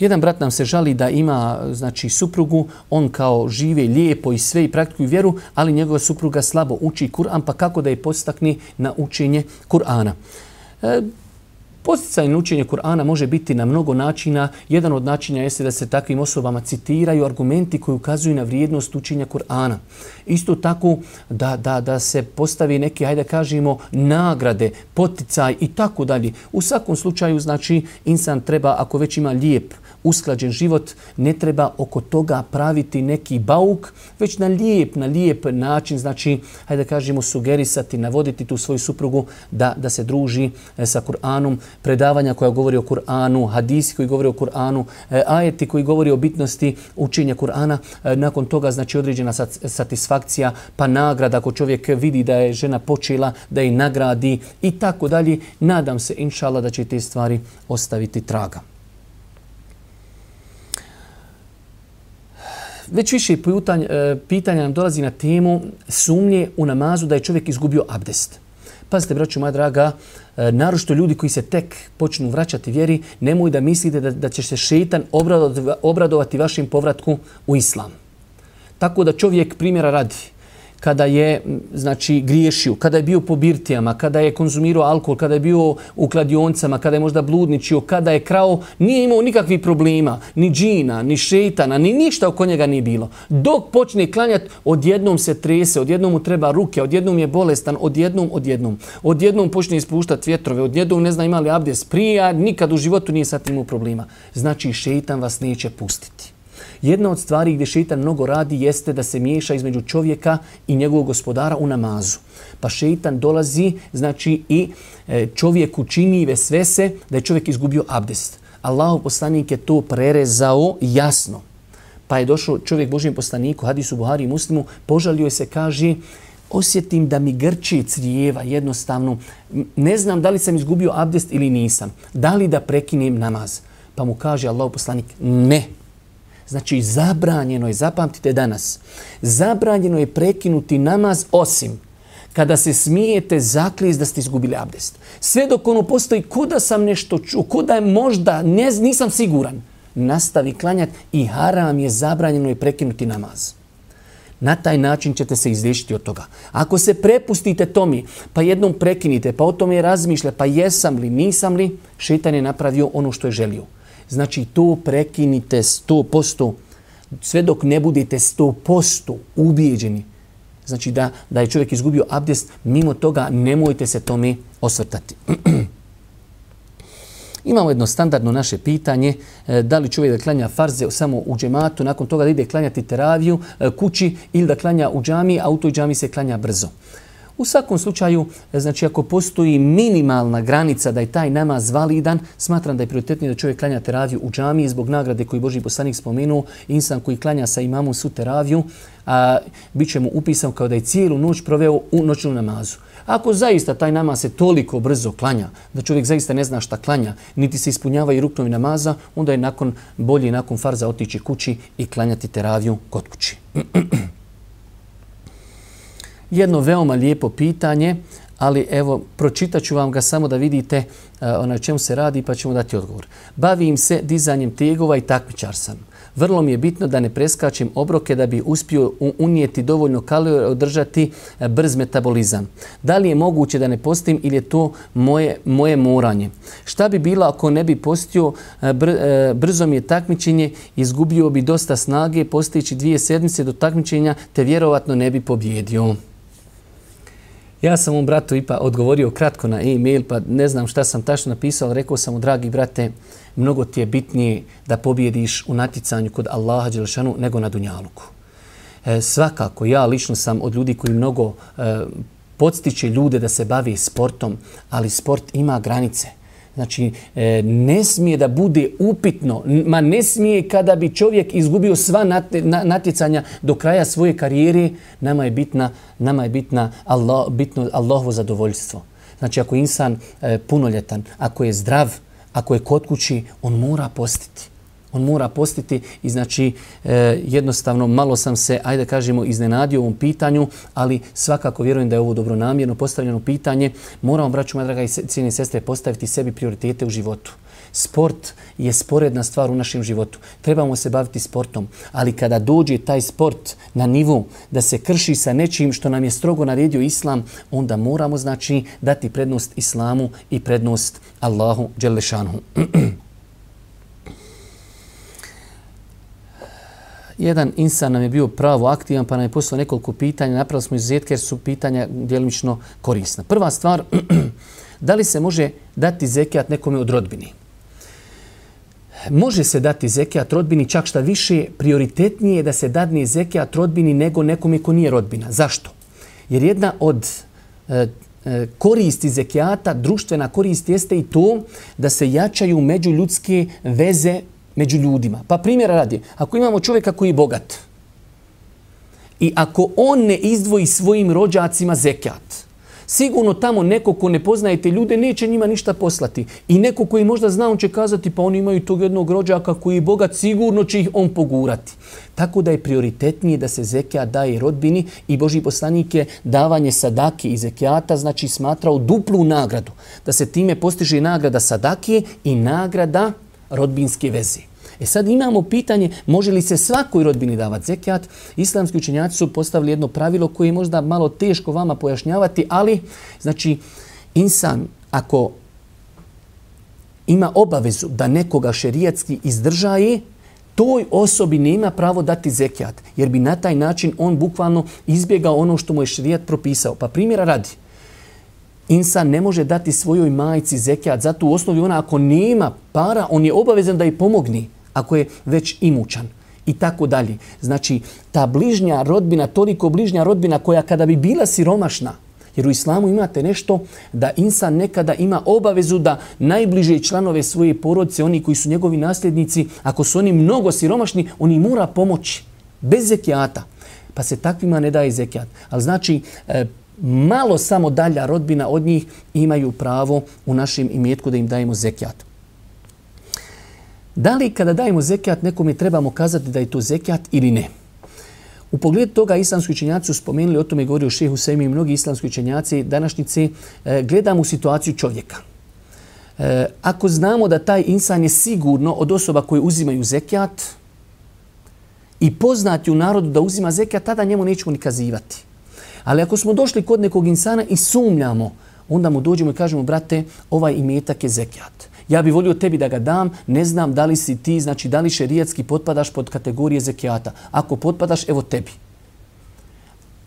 Jedan brat nam se žali da ima znači suprugu, on kao žive lijepo i sve i praktikuju vjeru, ali njegova supruga slabo uči Kur'an, pa kako da je postakni na učenje Kur'ana. E, Posticajno učenje Kur'ana može biti na mnogo načina. Jedan od načina jeste da se takvim osobama citiraju argumenti koji ukazuju na vrijednost učenja Kur'ana. Isto tako da, da, da se postavi neke, hajde kažemo, nagrade, poticaj i tako dalje. U svakom slučaju, znači, insan treba, ako već ima lijep, usklađen život, ne treba oko toga praviti neki bauk, već na lijep, na lijep način, znači, hajde da kažemo, sugerisati, navoditi tu svoju suprugu da, da se druži e, sa Kur'anom, predavanja koja govori o Kur'anu, hadisi koji govori o Kur'anu, e, ajeti koji govori o bitnosti učenja Kur'ana, e, nakon toga, znači, određena satisfakcija, pa nagrada ako čovjek vidi da je žena počela, da je nagradi i tako dalje. Nadam se, inšala, da će te stvari ostaviti traga. Već više pitanja, e, pitanja nam dolazi na temu sumnje u namazu da je čovjek izgubio abdest. Pazite, braću moja draga, e, narošto ljudi koji se tek počnu vraćati vjeri, nemoj da mislite da, da će se šeitan obradovati vašim povratku u islam. Tako da čovjek primjera radi kada je znači griješio, kada je bio po birtijama, kada je konzumirao alkohol, kada je bio u kladioncama, kada je možda bludničio, kada je krao, nije imao nikakvih problema, ni džina, ni šetana, ni ništa oko njega nije bilo. Dok počne klanjati, odjednom se trese, odjednom mu treba ruke, odjednom je bolestan, odjednom, odjednom. Odjednom počne ispuštati vjetrove, odjednom ne zna imali abdes prija, nikad u životu nije sa tim problema. Znači, šetan vas neće pustiti. Jedna od stvari gdje šeitan mnogo radi jeste da se miješa između čovjeka i njegovog gospodara u namazu. Pa šeitan dolazi, znači i e, čovjeku čini ve sve da je čovjek izgubio abdest. Allahu poslanik je to prerezao jasno. Pa je došao čovjek Božijem poslaniku, hadisu Buhari i muslimu, požalio je se, kaže, osjetim da mi grči crijeva jednostavno. Ne znam da li sam izgubio abdest ili nisam. Da li da prekinem namaz? Pa mu kaže Allah poslanik, ne. Znači, zabranjeno je, zapamtite danas, zabranjeno je prekinuti namaz osim kada se smijete zakliz da ste izgubili abdest. Sve dok ono postoji, kuda sam nešto čuo, kuda je možda, ne, nisam siguran, nastavi klanjati i haram je zabranjeno je prekinuti namaz. Na taj način ćete se izliješiti od toga. Ako se prepustite tomi, pa jednom prekinite, pa o tome razmišlja, pa jesam li, nisam li, šetan je napravio ono što je želio. Znači to prekinite 100%, sve dok ne budete 100% ubijeđeni. Znači da, da je čovjek izgubio abdest, mimo toga nemojte se tome osvrtati. Imamo jedno standardno naše pitanje, e, da li čovjek da klanja farze samo u džematu, nakon toga da ide klanjati teraviju e, kući ili da klanja u džami, a u toj džami se klanja brzo. U svakom slučaju, znači ako postoji minimalna granica da je taj namaz validan, smatram da je prioritetnije da čovjek klanja teraviju u džamiji zbog nagrade koji Boži poslanik spomenuo, insan koji klanja sa imamom su teraviju, a, bit će mu upisan kao da je cijelu noć proveo u noćnu namazu. Ako zaista taj namaz se toliko brzo klanja, da čovjek zaista ne zna šta klanja, niti se ispunjava i ruknovi namaza, onda je nakon bolje nakon farza otići kući i klanjati teraviju kod kući. Jedno veoma lijepo pitanje, ali evo, pročitat ću vam ga samo da vidite uh, čemu se radi pa ćemo dati odgovor. Bavim se dizanjem tegova i takmičar sam. Vrlo mi je bitno da ne preskačem obroke da bi uspio unijeti dovoljno kalorija održati e, brz metabolizam. Da li je moguće da ne postim ili je to moje, moje moranje? Šta bi bilo ako ne bi postio e, br, brzo mi je takmičenje, izgubio bi dosta snage postići dvije sedmice do takmičenja te vjerovatno ne bi pobjedio. Ja sam mu bratu ipa odgovorio kratko na e-mail, pa ne znam šta sam tačno napisao, ali rekao sam mu, dragi brate, mnogo ti je bitnije da pobjediš u natjecanju kod Allaha Đelešanu nego na Dunjaluku. E, svakako, ja lično sam od ljudi koji mnogo e, podstiče ljude da se bavi sportom, ali sport ima granice. Znači, e, ne smije da bude upitno, ma ne smije kada bi čovjek izgubio sva natjecanja do kraja svoje karijere, nama je bitna, nama je bitna Allah, bitno Allahovo zadovoljstvo. Znači, ako je insan e, punoljetan, ako je zdrav, ako je kod kući, on mora postiti. On mora postiti i znači e, jednostavno malo sam se, ajde kažemo, iznenadio ovom pitanju, ali svakako vjerujem da je ovo dobronamjerno postavljeno pitanje. Moramo, braću, moja draga i cijene sestre, postaviti sebi prioritete u životu. Sport je sporedna stvar u našem životu. Trebamo se baviti sportom, ali kada dođe taj sport na nivu da se krši sa nečim što nam je strogo naredio islam, onda moramo znači dati prednost islamu i prednost Allahu Đelešanu. Jedan insan nam je bio pravo aktivan, pa nam je poslao nekoliko pitanja. Napravili smo izuzetke jer su pitanja djelimično korisna. Prva stvar, da li se može dati zekijat nekome od rodbini? Može se dati zekijat rodbini, čak šta više, prioritetnije je da se dadne zekijat rodbini nego nekome ko nije rodbina. Zašto? Jer jedna od e, e koristi zekijata, društvena korist jeste i to da se jačaju međuljudske veze među ljudima. Pa primjera radi, ako imamo čovjeka koji je bogat i ako on ne izdvoji svojim rođacima zekat, sigurno tamo neko ko ne poznaje te ljude neće njima ništa poslati. I neko koji možda zna, on će kazati pa oni imaju tog jednog rođaka koji je bogat, sigurno će ih on pogurati. Tako da je prioritetnije da se zekija daje rodbini i Boži poslanik je davanje sadake i zekijata, znači smatrao duplu nagradu. Da se time postiže nagrada sadake i nagrada rodbinske veze. E sad imamo pitanje, može li se svakoj rodbini davati zekijat? Islamski učenjaci su postavili jedno pravilo koje je možda malo teško vama pojašnjavati, ali znači insan ako ima obavezu da nekoga šerijatski izdržaje, toj osobi nema pravo dati zekijat, jer bi na taj način on bukvalno izbjegao ono što mu je šerijat propisao. Pa primjera radi, insan ne može dati svojoj majci zekijat, zato u osnovi ona ako nema para, on je obavezan da je pomogni ako je već imućan i tako dalje. Znači, ta bližnja rodbina, toliko bližnja rodbina koja kada bi bila siromašna, jer u islamu imate nešto da insan nekada ima obavezu da najbliže članove svoje porodice, oni koji su njegovi nasljednici, ako su oni mnogo siromašni, oni mora pomoći bez zekijata. Pa se takvima ne daje zekijat. Ali znači, e, malo samo dalja rodbina od njih imaju pravo u našem imetku da im dajemo zekijat. Da li kada dajemo zekijat nekome trebamo kazati da je to zekijat ili ne? U pogledu toga islamski učenjaci su spomenuli, o tome govorio šehu Semi i mnogi islamski učenjaci današnjice, e, gledamo situaciju čovjeka. E, ako znamo da taj insan je sigurno od osoba koje uzimaju zekijat i poznati u narodu da uzima zekijat, tada njemu nećemo ni kazivati. Ali ako smo došli kod nekog insana i sumljamo, onda mu dođemo i kažemo, brate, ovaj imetak je zekijat ja bih volio tebi da ga dam, ne znam da li si ti, znači da li šerijatski potpadaš pod kategorije zekijata. Ako potpadaš, evo tebi.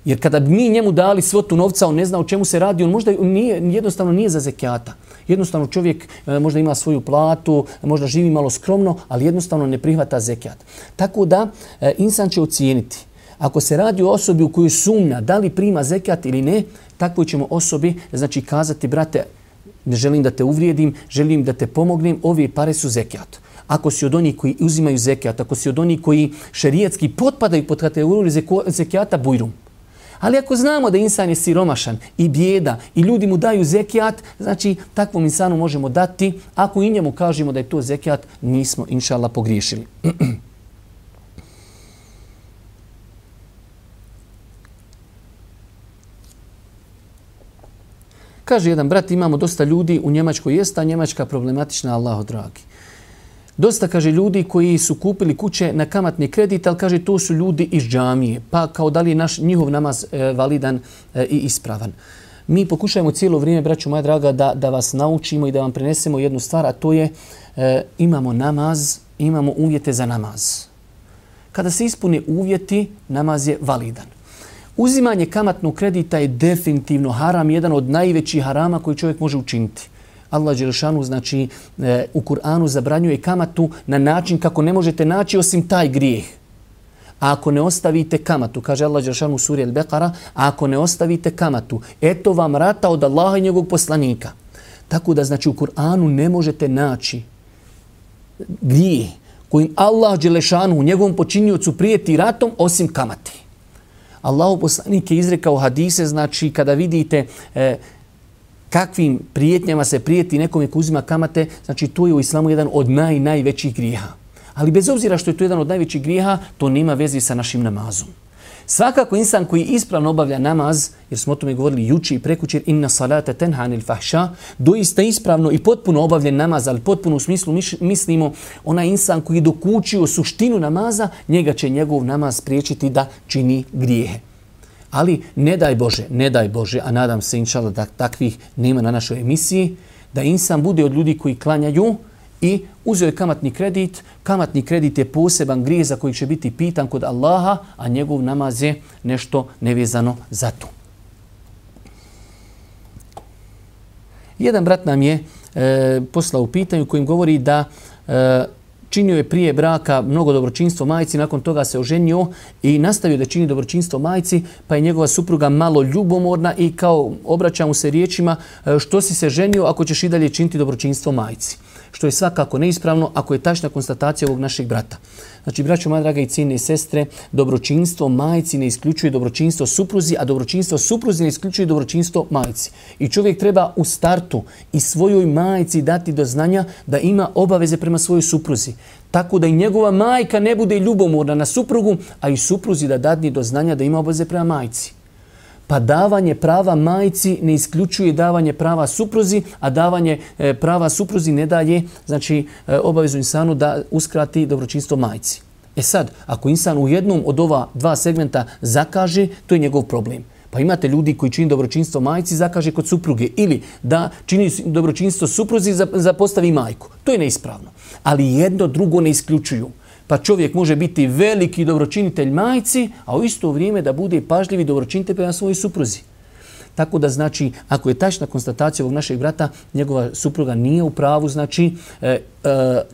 Jer kada bi mi njemu dali svotu novca, on ne zna o čemu se radi, on možda nije, jednostavno nije za zekijata. Jednostavno čovjek e, možda ima svoju platu, možda živi malo skromno, ali jednostavno ne prihvata zekijat. Tako da e, insan će ocijeniti. Ako se radi o osobi u kojoj sumnja da li prima zekat ili ne, takvoj ćemo osobi znači kazati, brate, ne želim da te uvrijedim, želim da te pomognem, ove pare su zekat. Ako si od onih koji uzimaju zekijat, ako si od onih koji šerijetski potpadaju pod kategoriju zekijata, bujrum. Ali ako znamo da insan je siromašan i bijeda i ljudi mu daju zekijat, znači takvom insanu možemo dati. Ako i njemu kažemo da je to zekijat, nismo inšala pogriješili. Kaže jedan brat, imamo dosta ljudi u Njemačkoj, jesta Njemačka problematična, Allah dragi. Dosta, kaže, ljudi koji su kupili kuće na kamatni kredit, ali kaže, to su ljudi iz džamije. Pa kao da li je naš njihov namaz e, validan e, i ispravan. Mi pokušajemo cijelo vrijeme, braću moja draga, da, da vas naučimo i da vam prenesemo jednu stvar, a to je e, imamo namaz, imamo uvjete za namaz. Kada se ispune uvjeti, namaz je validan. Uzimanje kamatnog kredita je definitivno haram, jedan od najvećih harama koji čovjek može učiniti. Allah Đelešanu znači e, u Kur'anu zabranjuje kamatu na način kako ne možete naći osim taj grijeh. A ako ne ostavite kamatu, kaže Allah Đelešanu u suri Al-Beqara, ako ne ostavite kamatu, eto vam rata od Allaha i njegovog poslanika. Tako da znači u Kur'anu ne možete naći grijeh kojim Allah Đelešanu u njegovom počinjucu prijeti ratom osim kamati. Allahu poslanik je izrekao hadise, znači kada vidite e, kakvim prijetnjama se prijeti nekome ko uzima kamate, znači to je u islamu jedan od naj, najvećih grijeha. Ali bez obzira što je to jedan od najvećih grijeha, to nema veze sa našim namazom. Svakako insan koji ispravno obavlja namaz, jer smo o tome govorili juči i prekućer, inna salata tenhanil fahša, doista ispravno i potpuno obavljen namaz, ali potpuno u smislu mislimo, onaj insan koji dok uči suštinu namaza, njega će njegov namaz priječiti da čini grijehe. Ali ne daj Bože, ne daj Bože, a nadam se inšala da takvih nema na našoj emisiji, da insan bude od ljudi koji klanjaju i uzeo je kamatni kredit. Kamatni kredit je poseban grijeh za koji će biti pitan kod Allaha, a njegov namaz je nešto nevezano za to. Jedan brat nam je e, poslao u pitanju kojim govori da e, činio je prije braka mnogo dobročinstvo majci, nakon toga se oženio i nastavio da čini dobročinstvo majci, pa je njegova supruga malo ljubomorna i kao obraća mu se riječima e, što si se ženio ako ćeš i dalje činiti dobročinstvo majci što je svakako neispravno ako je tačna konstatacija ovog našeg brata. Znači, braćo, moja draga i cijene i sestre, dobročinstvo majci ne isključuje dobročinstvo supruzi, a dobročinstvo supruzi ne isključuje dobročinstvo majci. I čovjek treba u startu i svojoj majci dati do znanja da ima obaveze prema svojoj supruzi. Tako da i njegova majka ne bude ljubomorna na suprugu, a i supruzi da dadni do znanja da ima obaveze prema majci. Pa davanje prava majci ne isključuje davanje prava supruzi, a davanje e, prava supruzi ne daje znači, e, obavezu insanu da uskrati dobročinstvo majci. E sad, ako insan u jednom od ova dva segmenta zakaže, to je njegov problem. Pa imate ljudi koji čini dobročinstvo majci, zakaže kod supruge. Ili da čini dobročinstvo supruzi, zapostavi majku. To je neispravno. Ali jedno drugo ne isključuju pa čovjek može biti veliki dobročinitelj majci, a u isto vrijeme da bude pažljivi dobročinitelj prema svojoj supruzi. Tako da znači, ako je tačna konstatacija ovog našeg brata, njegova supruga nije u pravu, znači e, e,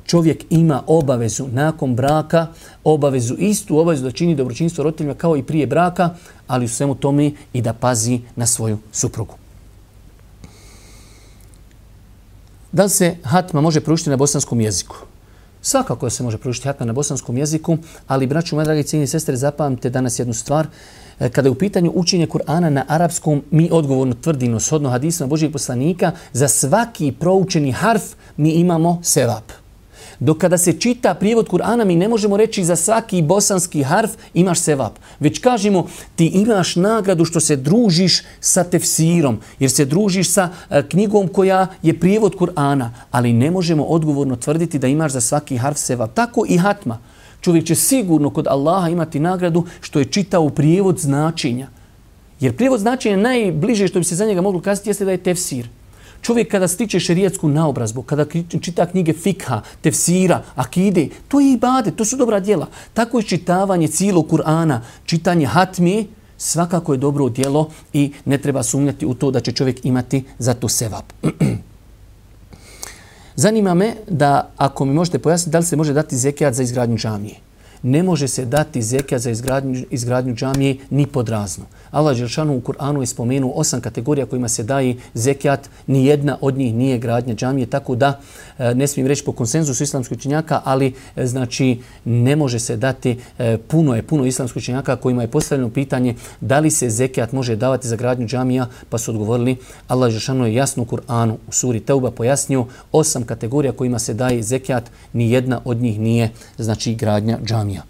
čovjek ima obavezu nakon braka, obavezu istu obavezu da čini dobročinstvo roditeljima kao i prije braka, ali u svemu tome i da pazi na svoju suprugu. Da li se hatma može proučiti na bosanskom jeziku? Svakako se može pružiti hatma na bosanskom jeziku, ali braću, moje dragi cijenje sestre, zapamte danas jednu stvar. E, kada je u pitanju učenje Kur'ana na arapskom, mi odgovorno tvrdimo shodno hadisma Božijeg poslanika, za svaki proučeni harf mi imamo sevap. Dok kada se čita prijevod Kur'ana, mi ne možemo reći za svaki bosanski harf imaš sevap. Već kažemo ti imaš nagradu što se družiš sa tefsirom, jer se družiš sa e, knjigom koja je prijevod Kur'ana, ali ne možemo odgovorno tvrditi da imaš za svaki harf sevap. Tako i hatma. Čovjek će sigurno kod Allaha imati nagradu što je čitao prijevod značenja. Jer prijevod značenja najbliže što bi se za njega moglo kazati jeste da je tefsir. Čovjek kada stiče šerijetsku naobrazbu, kada čita knjige fikha, tefsira, akide, to je ibade, to su dobra djela. Tako je čitavanje cijelog Kur'ana, čitanje hatmi, svakako je dobro djelo i ne treba sumnjati u to da će čovjek imati za to sevap. Zanima me da ako mi možete pojasniti da li se može dati zekijat za izgradnju džamije ne može se dati zekija za izgradnju, izgradnju džamije ni pod razno. Allah Želšanu u Kur'anu je spomenuo osam kategorija kojima se daje zekijat, ni jedna od njih nije gradnja džamije, tako da Eh, ne smijem reći po konsenzusu islamskih učenjaka, ali eh, znači ne može se dati, eh, puno je puno islamskih učenjaka kojima je postavljeno pitanje da li se zekijat može davati za gradnju džamija, pa su odgovorili Allah Žešanu je jasno u Kur'anu u suri Teuba pojasnio osam kategorija kojima se daje zekijat, ni jedna od njih nije znači gradnja džamija.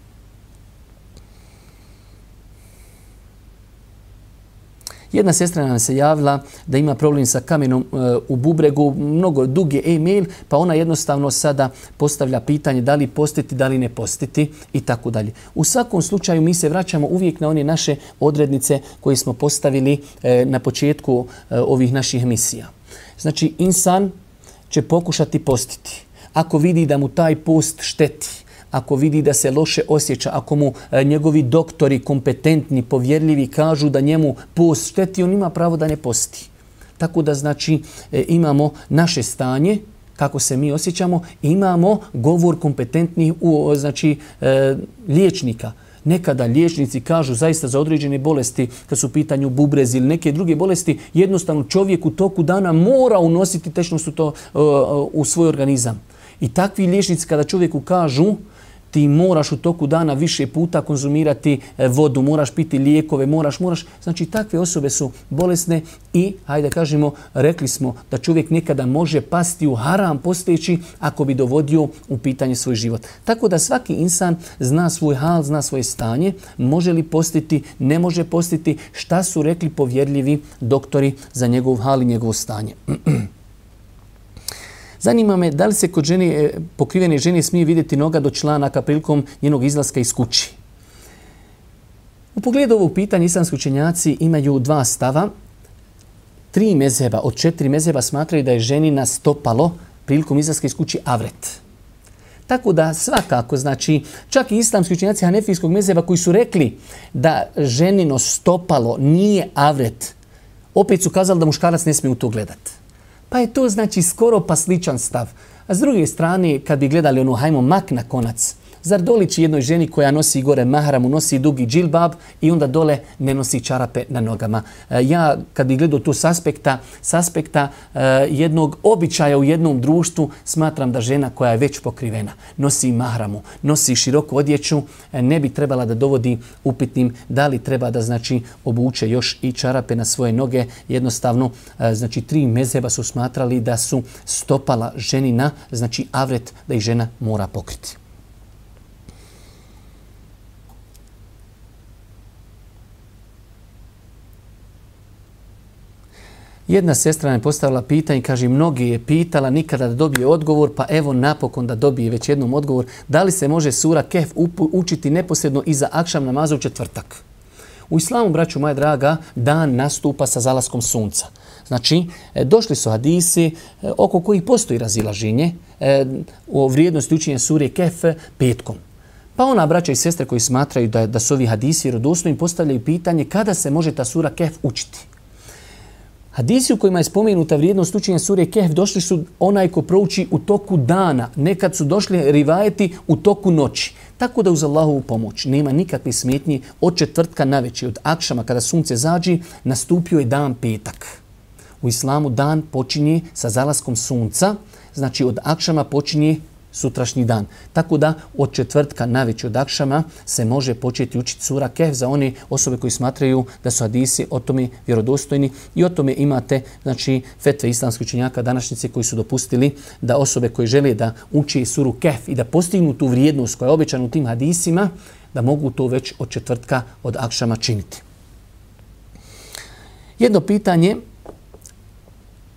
Jedna sestra nam se javila da ima problem sa kamenom e, u bubregu, mnogo dug je e-mail, pa ona jednostavno sada postavlja pitanje da li postiti, da li ne postiti i tako dalje. U svakom slučaju mi se vraćamo uvijek na one naše odrednice koje smo postavili e, na početku e, ovih naših emisija. Znači, insan će pokušati postiti. Ako vidi da mu taj post šteti, ako vidi da se loše osjeća, ako mu e, njegovi doktori kompetentni, povjerljivi kažu da njemu post šteti, on ima pravo da ne posti. Tako da znači e, imamo naše stanje, kako se mi osjećamo, imamo govor kompetentnih u, znači, e, liječnika. Nekada liječnici kažu zaista za određene bolesti, kad su u pitanju bubrez ili neke druge bolesti, jednostavno čovjek u toku dana mora unositi tečnost u, to, e, e, u svoj organizam. I takvi liječnici kada čovjeku kažu ti moraš u toku dana više puta konzumirati e, vodu, moraš piti lijekove, moraš, moraš. Znači, takve osobe su bolesne i, hajde kažemo, rekli smo da čovjek nekada može pasti u haram posteći ako bi dovodio u pitanje svoj život. Tako da svaki insan zna svoj hal, zna svoje stanje, može li postiti, ne može postiti, šta su rekli povjerljivi doktori za njegov hal i njegovo stanje. Zanima me da li se kod žene, e, pokrivene žene smije vidjeti noga do članaka prilikom njenog izlaska iz kući. U pogledu ovog pitanja islamski učenjaci imaju dva stava. Tri mezeba od četiri mezeba smatraju da je ženina stopalo prilikom izlaska iz kući avret. Tako da svakako, znači, čak i islamski učenjaci hanefijskog mezeba koji su rekli da ženino stopalo nije avret, opet su kazali da muškarac ne smije u to gledati. Pa je to znači skoro pa sličan stav. A s druge strane, kad bi gledali onu hajmo mak na konac, Zar doliči jednoj ženi koja nosi gore mahramu, nosi dugi džilbab i onda dole ne nosi čarape na nogama? E, ja kad bih gledao to s aspekta, s aspekta e, jednog običaja u jednom društvu, smatram da žena koja je već pokrivena, nosi mahramu, nosi široku odjeću, e, ne bi trebala da dovodi upitnim da li treba da znači obuče još i čarape na svoje noge. Jednostavno, e, znači tri mezeba su smatrali da su stopala ženina, znači avret da ih žena mora pokriti. Jedna sestra je postavila pitanje kaže, mnogi je pitala nikada da dobije odgovor, pa evo napokon da dobije već jednom odgovor. Da li se može sura Kehf učiti neposredno iza akšam namaza u četvrtak? U islamu, braću moja draga, dan nastupa sa zalaskom sunca. Znači, e, došli su hadisi e, oko kojih postoji razilaženje e, o vrijednosti učenja sure Kehf petkom. Pa ona, braća i sestre koji smatraju da, da su ovi hadisi vjerodostojni, postavljaju pitanje kada se može ta sura Kehf učiti. Hadisi u kojima je spomenuta vrijednost učenja sure Kehf došli su onaj ko prouči u toku dana. Nekad su došli rivajeti u toku noći. Tako da uz Allahovu pomoć nema nikakve smetnje od četvrtka na veći, od akšama kada sunce zađi, nastupio je dan petak. U islamu dan počinje sa zalaskom sunca, znači od akšama počinje sutrašnji dan. Tako da od četvrtka na veću od akšama se može početi učiti sura Kehf za one osobe koji smatraju da su hadisi o tome vjerodostojni i o tome imate znači fetve islamskih učenjaka današnjice koji su dopustili da osobe koji žele da uči suru Kehf i da postignu tu vrijednost koja je obećana u tim hadisima da mogu to već od četvrtka od akšama činiti. Jedno pitanje,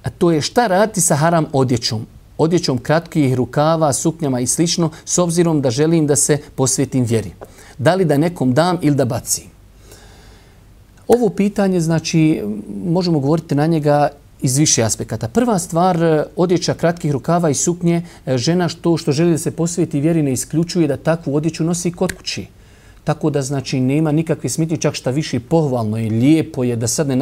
a to je šta raditi sa haram odjećom? Odjećom kratkih rukava, suknjama i slično, s obzirom da želim da se posvetim vjeri. Da li da nekom dam ili da bacim? Ovo pitanje, znači, možemo govoriti na njega iz više aspekata. Prva stvar, odjeća kratkih rukava i suknje, žena što što želi da se posveti vjeri ne isključuje da takvu odjeću nosi kod kući. Tako da znači nema nikakve smitnje, čak šta više pohvalno i lijepo je da sad ne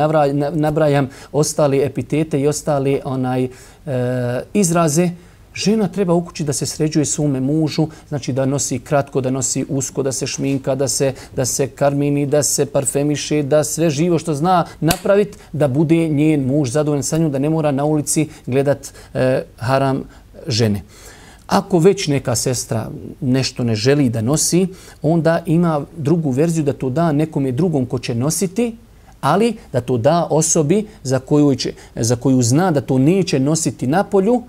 nabrajam ostali epitete i ostali onaj e, izraze. Žena treba u kući da se sređuje svome mužu, znači da nosi kratko, da nosi usko, da se šminka, da se, da se karmini, da se parfemiše, da sve živo što zna napraviti, da bude njen muž zadovoljan sa njom, da ne mora na ulici gledat e, haram žene. Ako već neka sestra nešto ne želi da nosi, onda ima drugu verziju da to da nekom je drugom ko će nositi, ali da to da osobi za koju, će, za koju zna da to neće nositi na polju,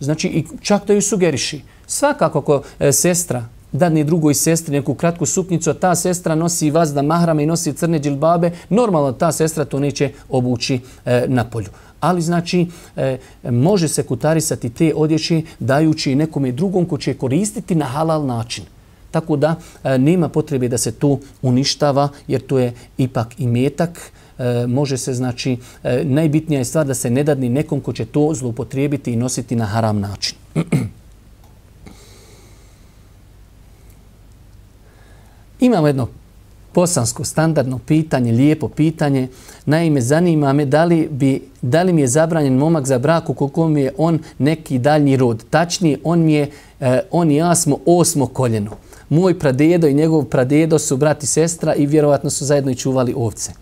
znači i čak da ju sugeriši. Svakako ako e, sestra dadne drugoj sestri neku kratku suknicu, a ta sestra nosi vazda mahrama i nosi crne džilbabe, normalno ta sestra to neće obući e, na polju. Ali znači e, može se kutarisati te odjeće dajući nekome drugom ko će koristiti na halal način. Tako da e, nema potrebe da se to uništava jer to je ipak i metak. E, može se znači e, najbitnija je stvar da se ne dadni nekom ko će to zloupotrijebiti i nositi na haram način. Imamo jedno bosansko standardno pitanje, lijepo pitanje. Naime, zanima me da li, bi, da li mi je zabranjen momak za brak ukoliko mi je on neki daljnji rod. Tačnije, on, mi je, eh, on i ja smo osmo koljeno. Moj pradedo i njegov pradedo su brat i sestra i vjerovatno su zajedno i čuvali ovce.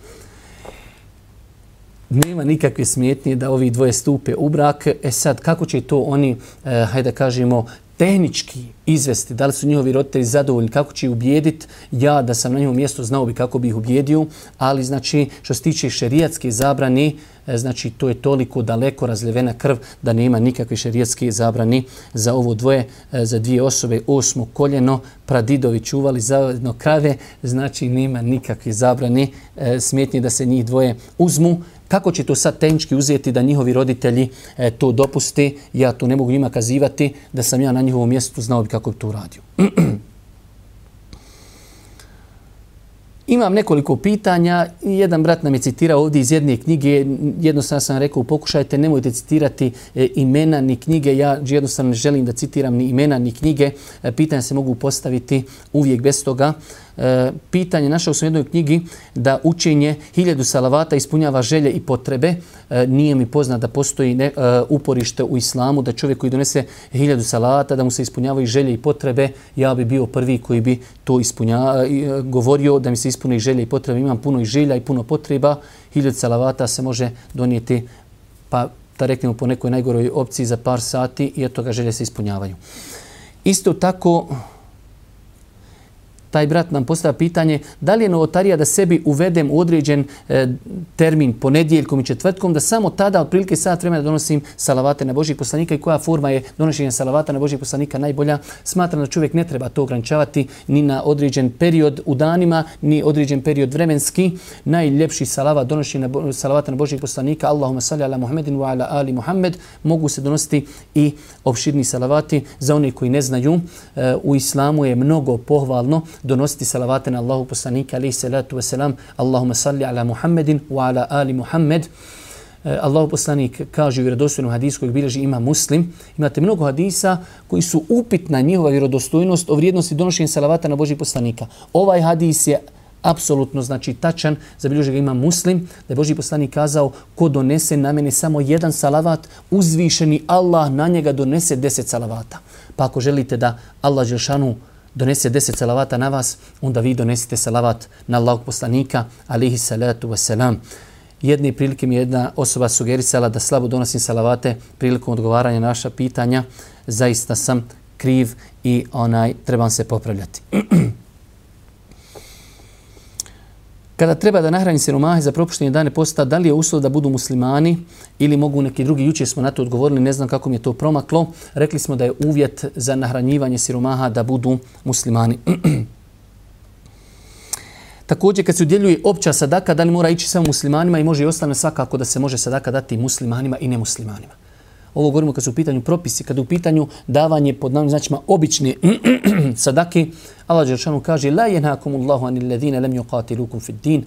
Nema nikakve smjetnje da ovi dvoje stupe u brak. E sad, kako će to oni, eh, hajde da kažemo, tehnički izvesti, da li su njihovi roditelji zadovoljni, kako će ih ubijediti, ja da sam na njihovom mjestu znao bi kako bi ih ubijedio, ali znači što se tiče šerijatske zabrani, e, znači to je toliko daleko razljevena krv da nema nikakve šerijatske zabrani za ovo dvoje, e, za dvije osobe, osmo koljeno, pradidovi čuvali zajedno krave, znači nema nikakve zabrani e, smetnje da se njih dvoje uzmu, Kako će to sad tehnički uzeti da njihovi roditelji e, to dopuste? Ja to ne mogu njima kazivati da sam ja na njihovom mjestu znao bi kako bi to uradio. Imam nekoliko pitanja. Jedan brat nam je citirao ovdje iz jedne knjige. Jednostavno sam rekao, pokušajte, nemojte citirati e, imena ni knjige. Ja jednostavno ne želim da citiram ni imena ni knjige. E, pitanja se mogu postaviti uvijek bez toga. E, pitanje našao sam u jednoj knjigi da učenje hiljadu salavata ispunjava želje i potrebe. E, nije mi poznat da postoji ne, e, uporište u islamu da čovjek koji donese hiljadu salavata da mu se ispunjavaju želje i potrebe. Ja bi bio prvi koji bi to ispunja, e, govorio da mi se ispuni želje i potrebe. Imam puno i želja i puno potreba. Hiljadu salavata se može donijeti pa da reknemo po nekoj najgoroj opciji za par sati i od toga želje se ispunjavaju. Isto tako, taj brat nam postavlja pitanje da li je novotarija da sebi uvedem u određen e, termin ponedjeljkom i četvrtkom, da samo tada otprilike sat vremena donosim salavate na Božih poslanika i koja forma je donošenja salavata na Božih poslanika najbolja. Smatram da čovjek ne treba to ograničavati ni na određen period u danima, ni određen period vremenski. Najljepši salavat donošenja salavata na Božih poslanika, Allahumma salli ala Muhammedin wa ala ali Muhammed, mogu se donositi i opširni salavati za one koji ne znaju. E, u islamu je mnogo pohvalno donositi salavate na Allahu poslanika alaihi salatu wasalam Allahumma salli ala Muhammedin wa ala ali Muhammed e, Allahu poslanik kaže u vjerodostojnom hadisu kojeg bilježi ima muslim. Imate mnogo hadisa koji su upitna njihova vjerodostojnost o vrijednosti donošenja salavata na Božih poslanika. Ovaj hadis je apsolutno znači tačan, zabilježi ga ima muslim, da je Boži poslanik kazao ko donese na mene samo jedan salavat, uzvišeni Allah na njega donese deset salavata. Pa ako želite da Allah Želšanu donese deset salavata na vas, onda vi donesite salavat na Allahog poslanika, alihi salatu wasalam. Jedne prilike mi jedna osoba sugerisala da slabo donosim salavate prilikom odgovaranja naša pitanja. Zaista sam kriv i onaj trebam se popravljati. Kada treba da nahrani siromahe za propuštenje dane posta, da li je uslov da budu muslimani ili mogu neki drugi, juče smo na to odgovorili, ne znam kako mi je to promaklo, rekli smo da je uvjet za nahranjivanje siromaha da budu muslimani. Također, kad se udjeljuje opća sadaka, da li mora ići samo muslimanima i može i ostane svakako da se može sadaka dati muslimanima i nemuslimanima. Ovo govorimo kad su u pitanju propisi, kad u pitanju davanje pod navnim značima obične sadake. Allah Đeršanu kaže La jenhakum Allahu anil ladhina lam yuqatilukum fid din.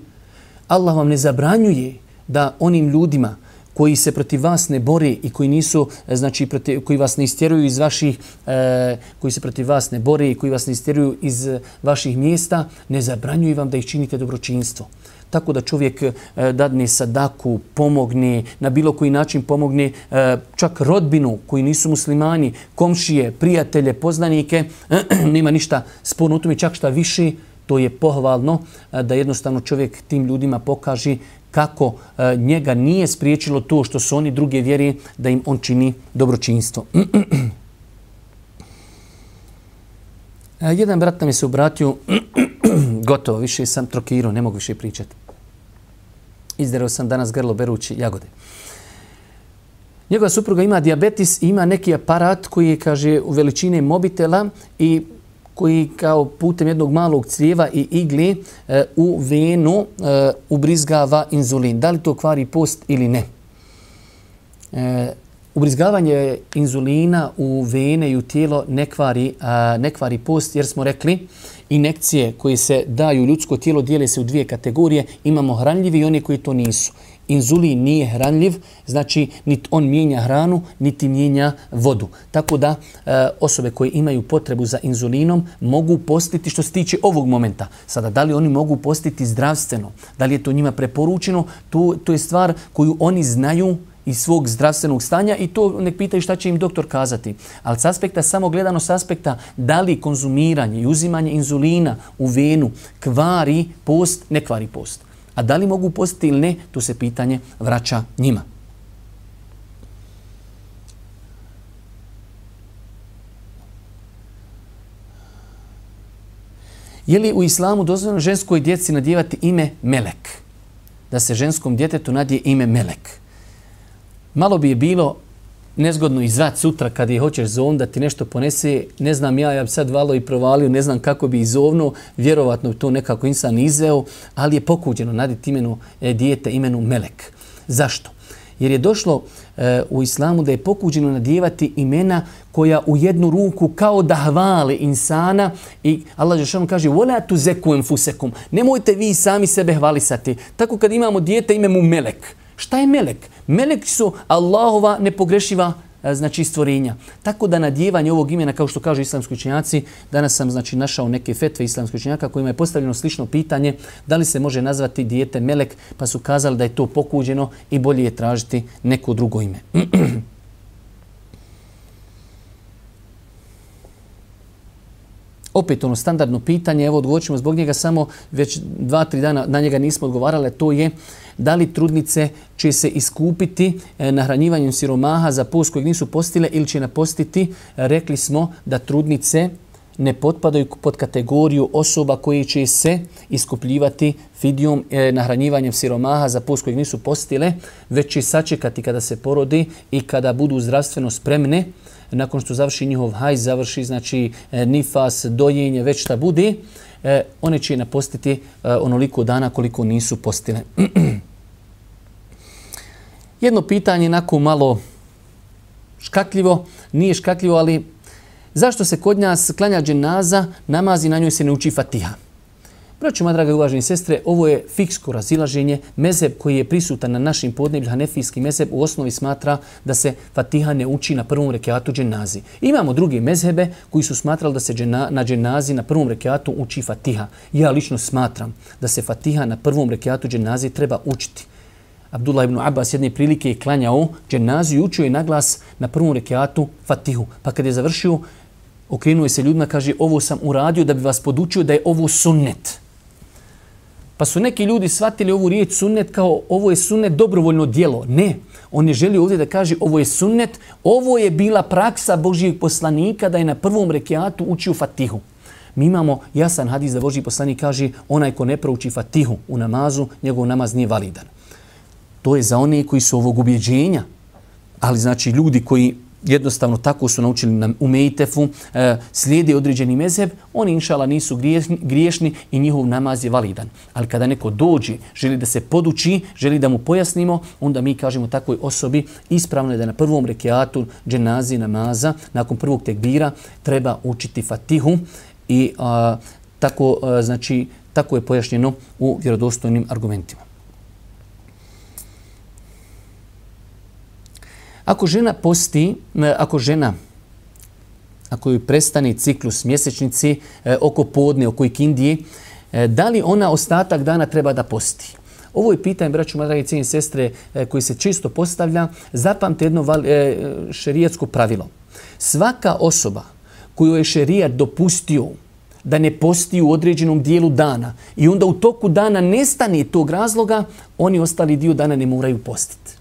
Allah vam ne zabranjuje da onim ljudima koji se protiv vas ne bore i koji nisu, e, znači, protiv, koji vas ne istjeruju iz vaših, e, koji se protiv vas ne bore i koji vas ne istjeruju iz vaših mjesta, ne zabranjuju vam da ih činite dobročinstvo tako da čovjek e, dadne sadaku, pomogne, na bilo koji način pomogne čak rodbinu koji nisu muslimani, komšije, prijatelje, poznanike, nema ništa sporno u tome, čak šta više, to je pohvalno e, da jednostavno čovjek tim ljudima pokaži kako e, njega nije spriječilo to što su oni druge vjeri da im on čini dobročinstvo. Jedan brat nam je se obratio, gotovo, više sam trokirao, ne mogu više pričati. Izderao sam danas grlo berući jagode. Njegova supruga ima diabetis i ima neki aparat koji je, kaže, u veličine mobitela i koji kao putem jednog malog crijeva i igli e, u venu e, ubrizgava inzulin. Da li to kvari post ili ne? E, ubrizgavanje inzulina u vene i u tijelo ne kvari, a, ne kvari post jer smo rekli inekcije koje se daju u ljudsko tijelo dijele se u dvije kategorije. Imamo hranljivi i oni koji to nisu. Inzulin nije hranljiv, znači niti on mijenja hranu, niti mijenja vodu. Tako da e, osobe koje imaju potrebu za inzulinom mogu postiti što se tiče ovog momenta. Sada, da li oni mogu postiti zdravstveno? Da li je to njima preporučeno? To, to je stvar koju oni znaju iz svog zdravstvenog stanja i to nek pitaju šta će im doktor kazati. Ali s aspekta, samo gledano s aspekta, da li konzumiranje i uzimanje inzulina u venu kvari post, ne kvari post. A da li mogu postiti ili ne, to se pitanje vraća njima. Je li u islamu dozvoljeno ženskoj djeci nadjevati ime Melek? Da se ženskom djetetu nadje ime Melek malo bi je bilo nezgodno izvat sutra kad je hoćeš zovn da ti nešto ponese, ne znam ja, ja bi sad valo i provalio, ne znam kako bi izovnuo, vjerovatno to nekako insan izveo, ali je pokuđeno naditi imenu e, dijete, imenu Melek. Zašto? Jer je došlo e, u islamu da je pokuđeno nadjevati imena koja u jednu ruku kao da hvale insana i Allah Žešanu kaže وَلَا تُزَكُوَمْ فُسَكُمْ Nemojte vi sami sebe hvalisati. Tako kad imamo dijete ime mu Melek. Šta je melek? Melek su Allahova nepogrešiva e, znači stvorenja. Tako da nadjevanje ovog imena, kao što kažu islamski učenjaci, danas sam znači našao neke fetve islamskih učenjaka kojima je postavljeno slično pitanje da li se može nazvati dijete Melek, pa su kazali da je to pokuđeno i bolje je tražiti neko drugo ime. Opet ono standardno pitanje, evo odgovorit ćemo zbog njega samo već dva, tri dana na njega nismo odgovarali, to je da li trudnice će se iskupiti e, nahranjivanjem siromaha za post kojeg nisu postile ili će napostiti. Rekli smo da trudnice ne potpadaju pod kategoriju osoba koji će se iskupljivati fidijom e, nahranjivanjem siromaha za post kojeg nisu postile, već će sačekati kada se porodi i kada budu zdravstveno spremne, nakon što završi njihov haj, završi znači e, nifas, dojenje, već šta bude, e, one će napostiti e, onoliko dana koliko nisu postile. Jedno pitanje, nako malo škakljivo, nije škakljivo, ali zašto se kod nas klanja dženaza, namazi na njoj se ne uči fatiha? Braćo, moja draga i uvaženi sestre, ovo je fiksko razilaženje. Mezeb koji je prisutan na našim podneblju, hanefijski mezeb, u osnovi smatra da se Fatiha ne uči na prvom rekiatu dženazi. Imamo druge mezhebe koji su smatrali da se džena, na dženazi na prvom rekiatu uči Fatiha. Ja lično smatram da se Fatiha na prvom rekiatu dženazi treba učiti. Abdullah ibn Abbas jedne prilike je klanjao dženazu i učio je naglas na prvom rekiatu Fatihu. Pa kad je završio, okrenuo se ljudima, kaže, ovo sam uradio da bi vas podučio da je ovo sunnet. Pa su neki ljudi shvatili ovu riječ sunnet kao ovo je sunnet dobrovoljno dijelo. Ne, on je želio ovdje da kaže ovo je sunnet, ovo je bila praksa Božijeg poslanika da je na prvom rekiatu učio fatihu. Mi imamo jasan hadis da Božji poslanik kaže onaj ko ne prouči fatihu u namazu, njegov namaz nije validan. To je za one koji su ovog ubjeđenja. Ali znači ljudi koji jednostavno tako su naučili na umejtefu, e, slijedi određeni mezeb, oni inšala nisu griješni, griješni i njihov namaz je validan. Ali kada neko dođe, želi da se poduči, želi da mu pojasnimo, onda mi kažemo takvoj osobi ispravno je da na prvom rekiatu dženazi namaza, nakon prvog tekbira, treba učiti fatihu i a, tako, a, znači, tako je pojašnjeno u vjerodostojnim argumentima. Ako žena posti, e, ako žena ako joj prestane ciklus mjesečnici e, oko podne, oko ikindije, e, da li ona ostatak dana treba da posti? Ovo je pitanje, braću, dragi cijeni sestre, e, koji se čisto postavlja. Zapamte jedno e, šerijetsko pravilo. Svaka osoba koju je šerijat dopustio da ne posti u određenom dijelu dana i onda u toku dana nestane tog razloga, oni ostali dio dana ne moraju postiti.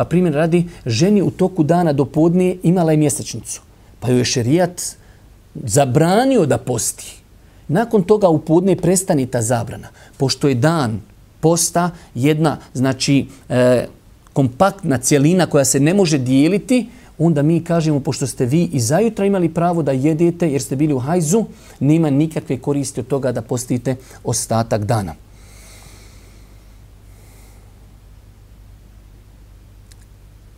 Pa primjer radi, ženi u toku dana do podne imala je mjesečnicu. Pa joj je šerijat zabranio da posti. Nakon toga u podne prestani ta zabrana. Pošto je dan posta jedna, znači, e, kompaktna cijelina koja se ne može dijeliti, onda mi kažemo, pošto ste vi i zajutra imali pravo da jedete jer ste bili u hajzu, nema nikakve koristi od toga da postite ostatak dana.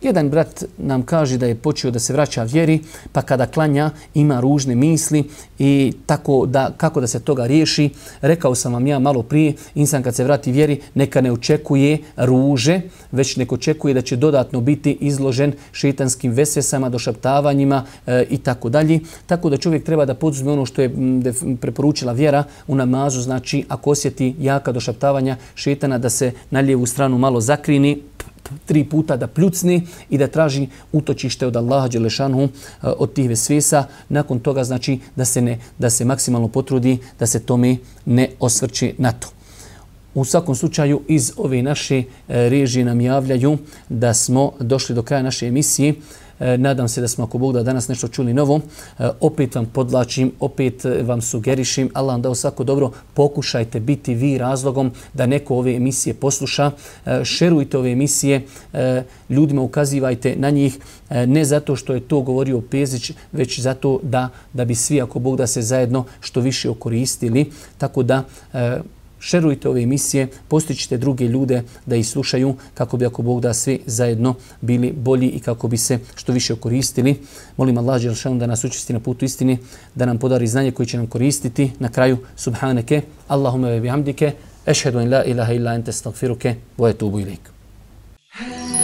Jedan brat nam kaže da je počeo da se vraća vjeri, pa kada klanja ima ružne misli i tako da, kako da se toga riješi. Rekao sam vam ja malo prije, insan kad se vrati vjeri neka ne očekuje ruže, već neko očekuje da će dodatno biti izložen šetanskim vesesama, došaptavanjima e, i tako dalje. Tako da čovjek treba da poduzme ono što je mm, preporučila vjera u namazu, znači ako osjeti jaka došaptavanja šetana da se na lijevu stranu malo zakrini, tri puta da pljucni i da traži utočište od Allaha Đelešanu eh, od tih vesvesa. Nakon toga znači da se, ne, da se maksimalno potrudi da se tome ne osvrće na to. U svakom slučaju iz ove naše eh, režije nam javljaju da smo došli do kraja naše emisije. E, nadam se da smo ako Bog da danas nešto čuli novo. E, opet vam podlačim, opet e, vam sugerišim. Allah vam dao svako dobro. Pokušajte biti vi razlogom da neko ove emisije posluša. Šerujte ove emisije. Ljudima ukazivajte na njih. Ne zato što je to govorio Pezić, već zato da, da bi svi ako Bog da se zajedno što više okoristili. Tako da šerujte ove emisije, postićite druge ljude da ih slušaju kako bi ako Bog da svi zajedno bili bolji i kako bi se što više koristili. Molim Allah Đelšanu da nas učesti na putu istini, da nam podari znanje koje će nam koristiti. Na kraju, subhaneke, Allahume ve bihamdike, ešhedu in la ilaha illa ente stagfiruke, vojetubu ilik. Hey.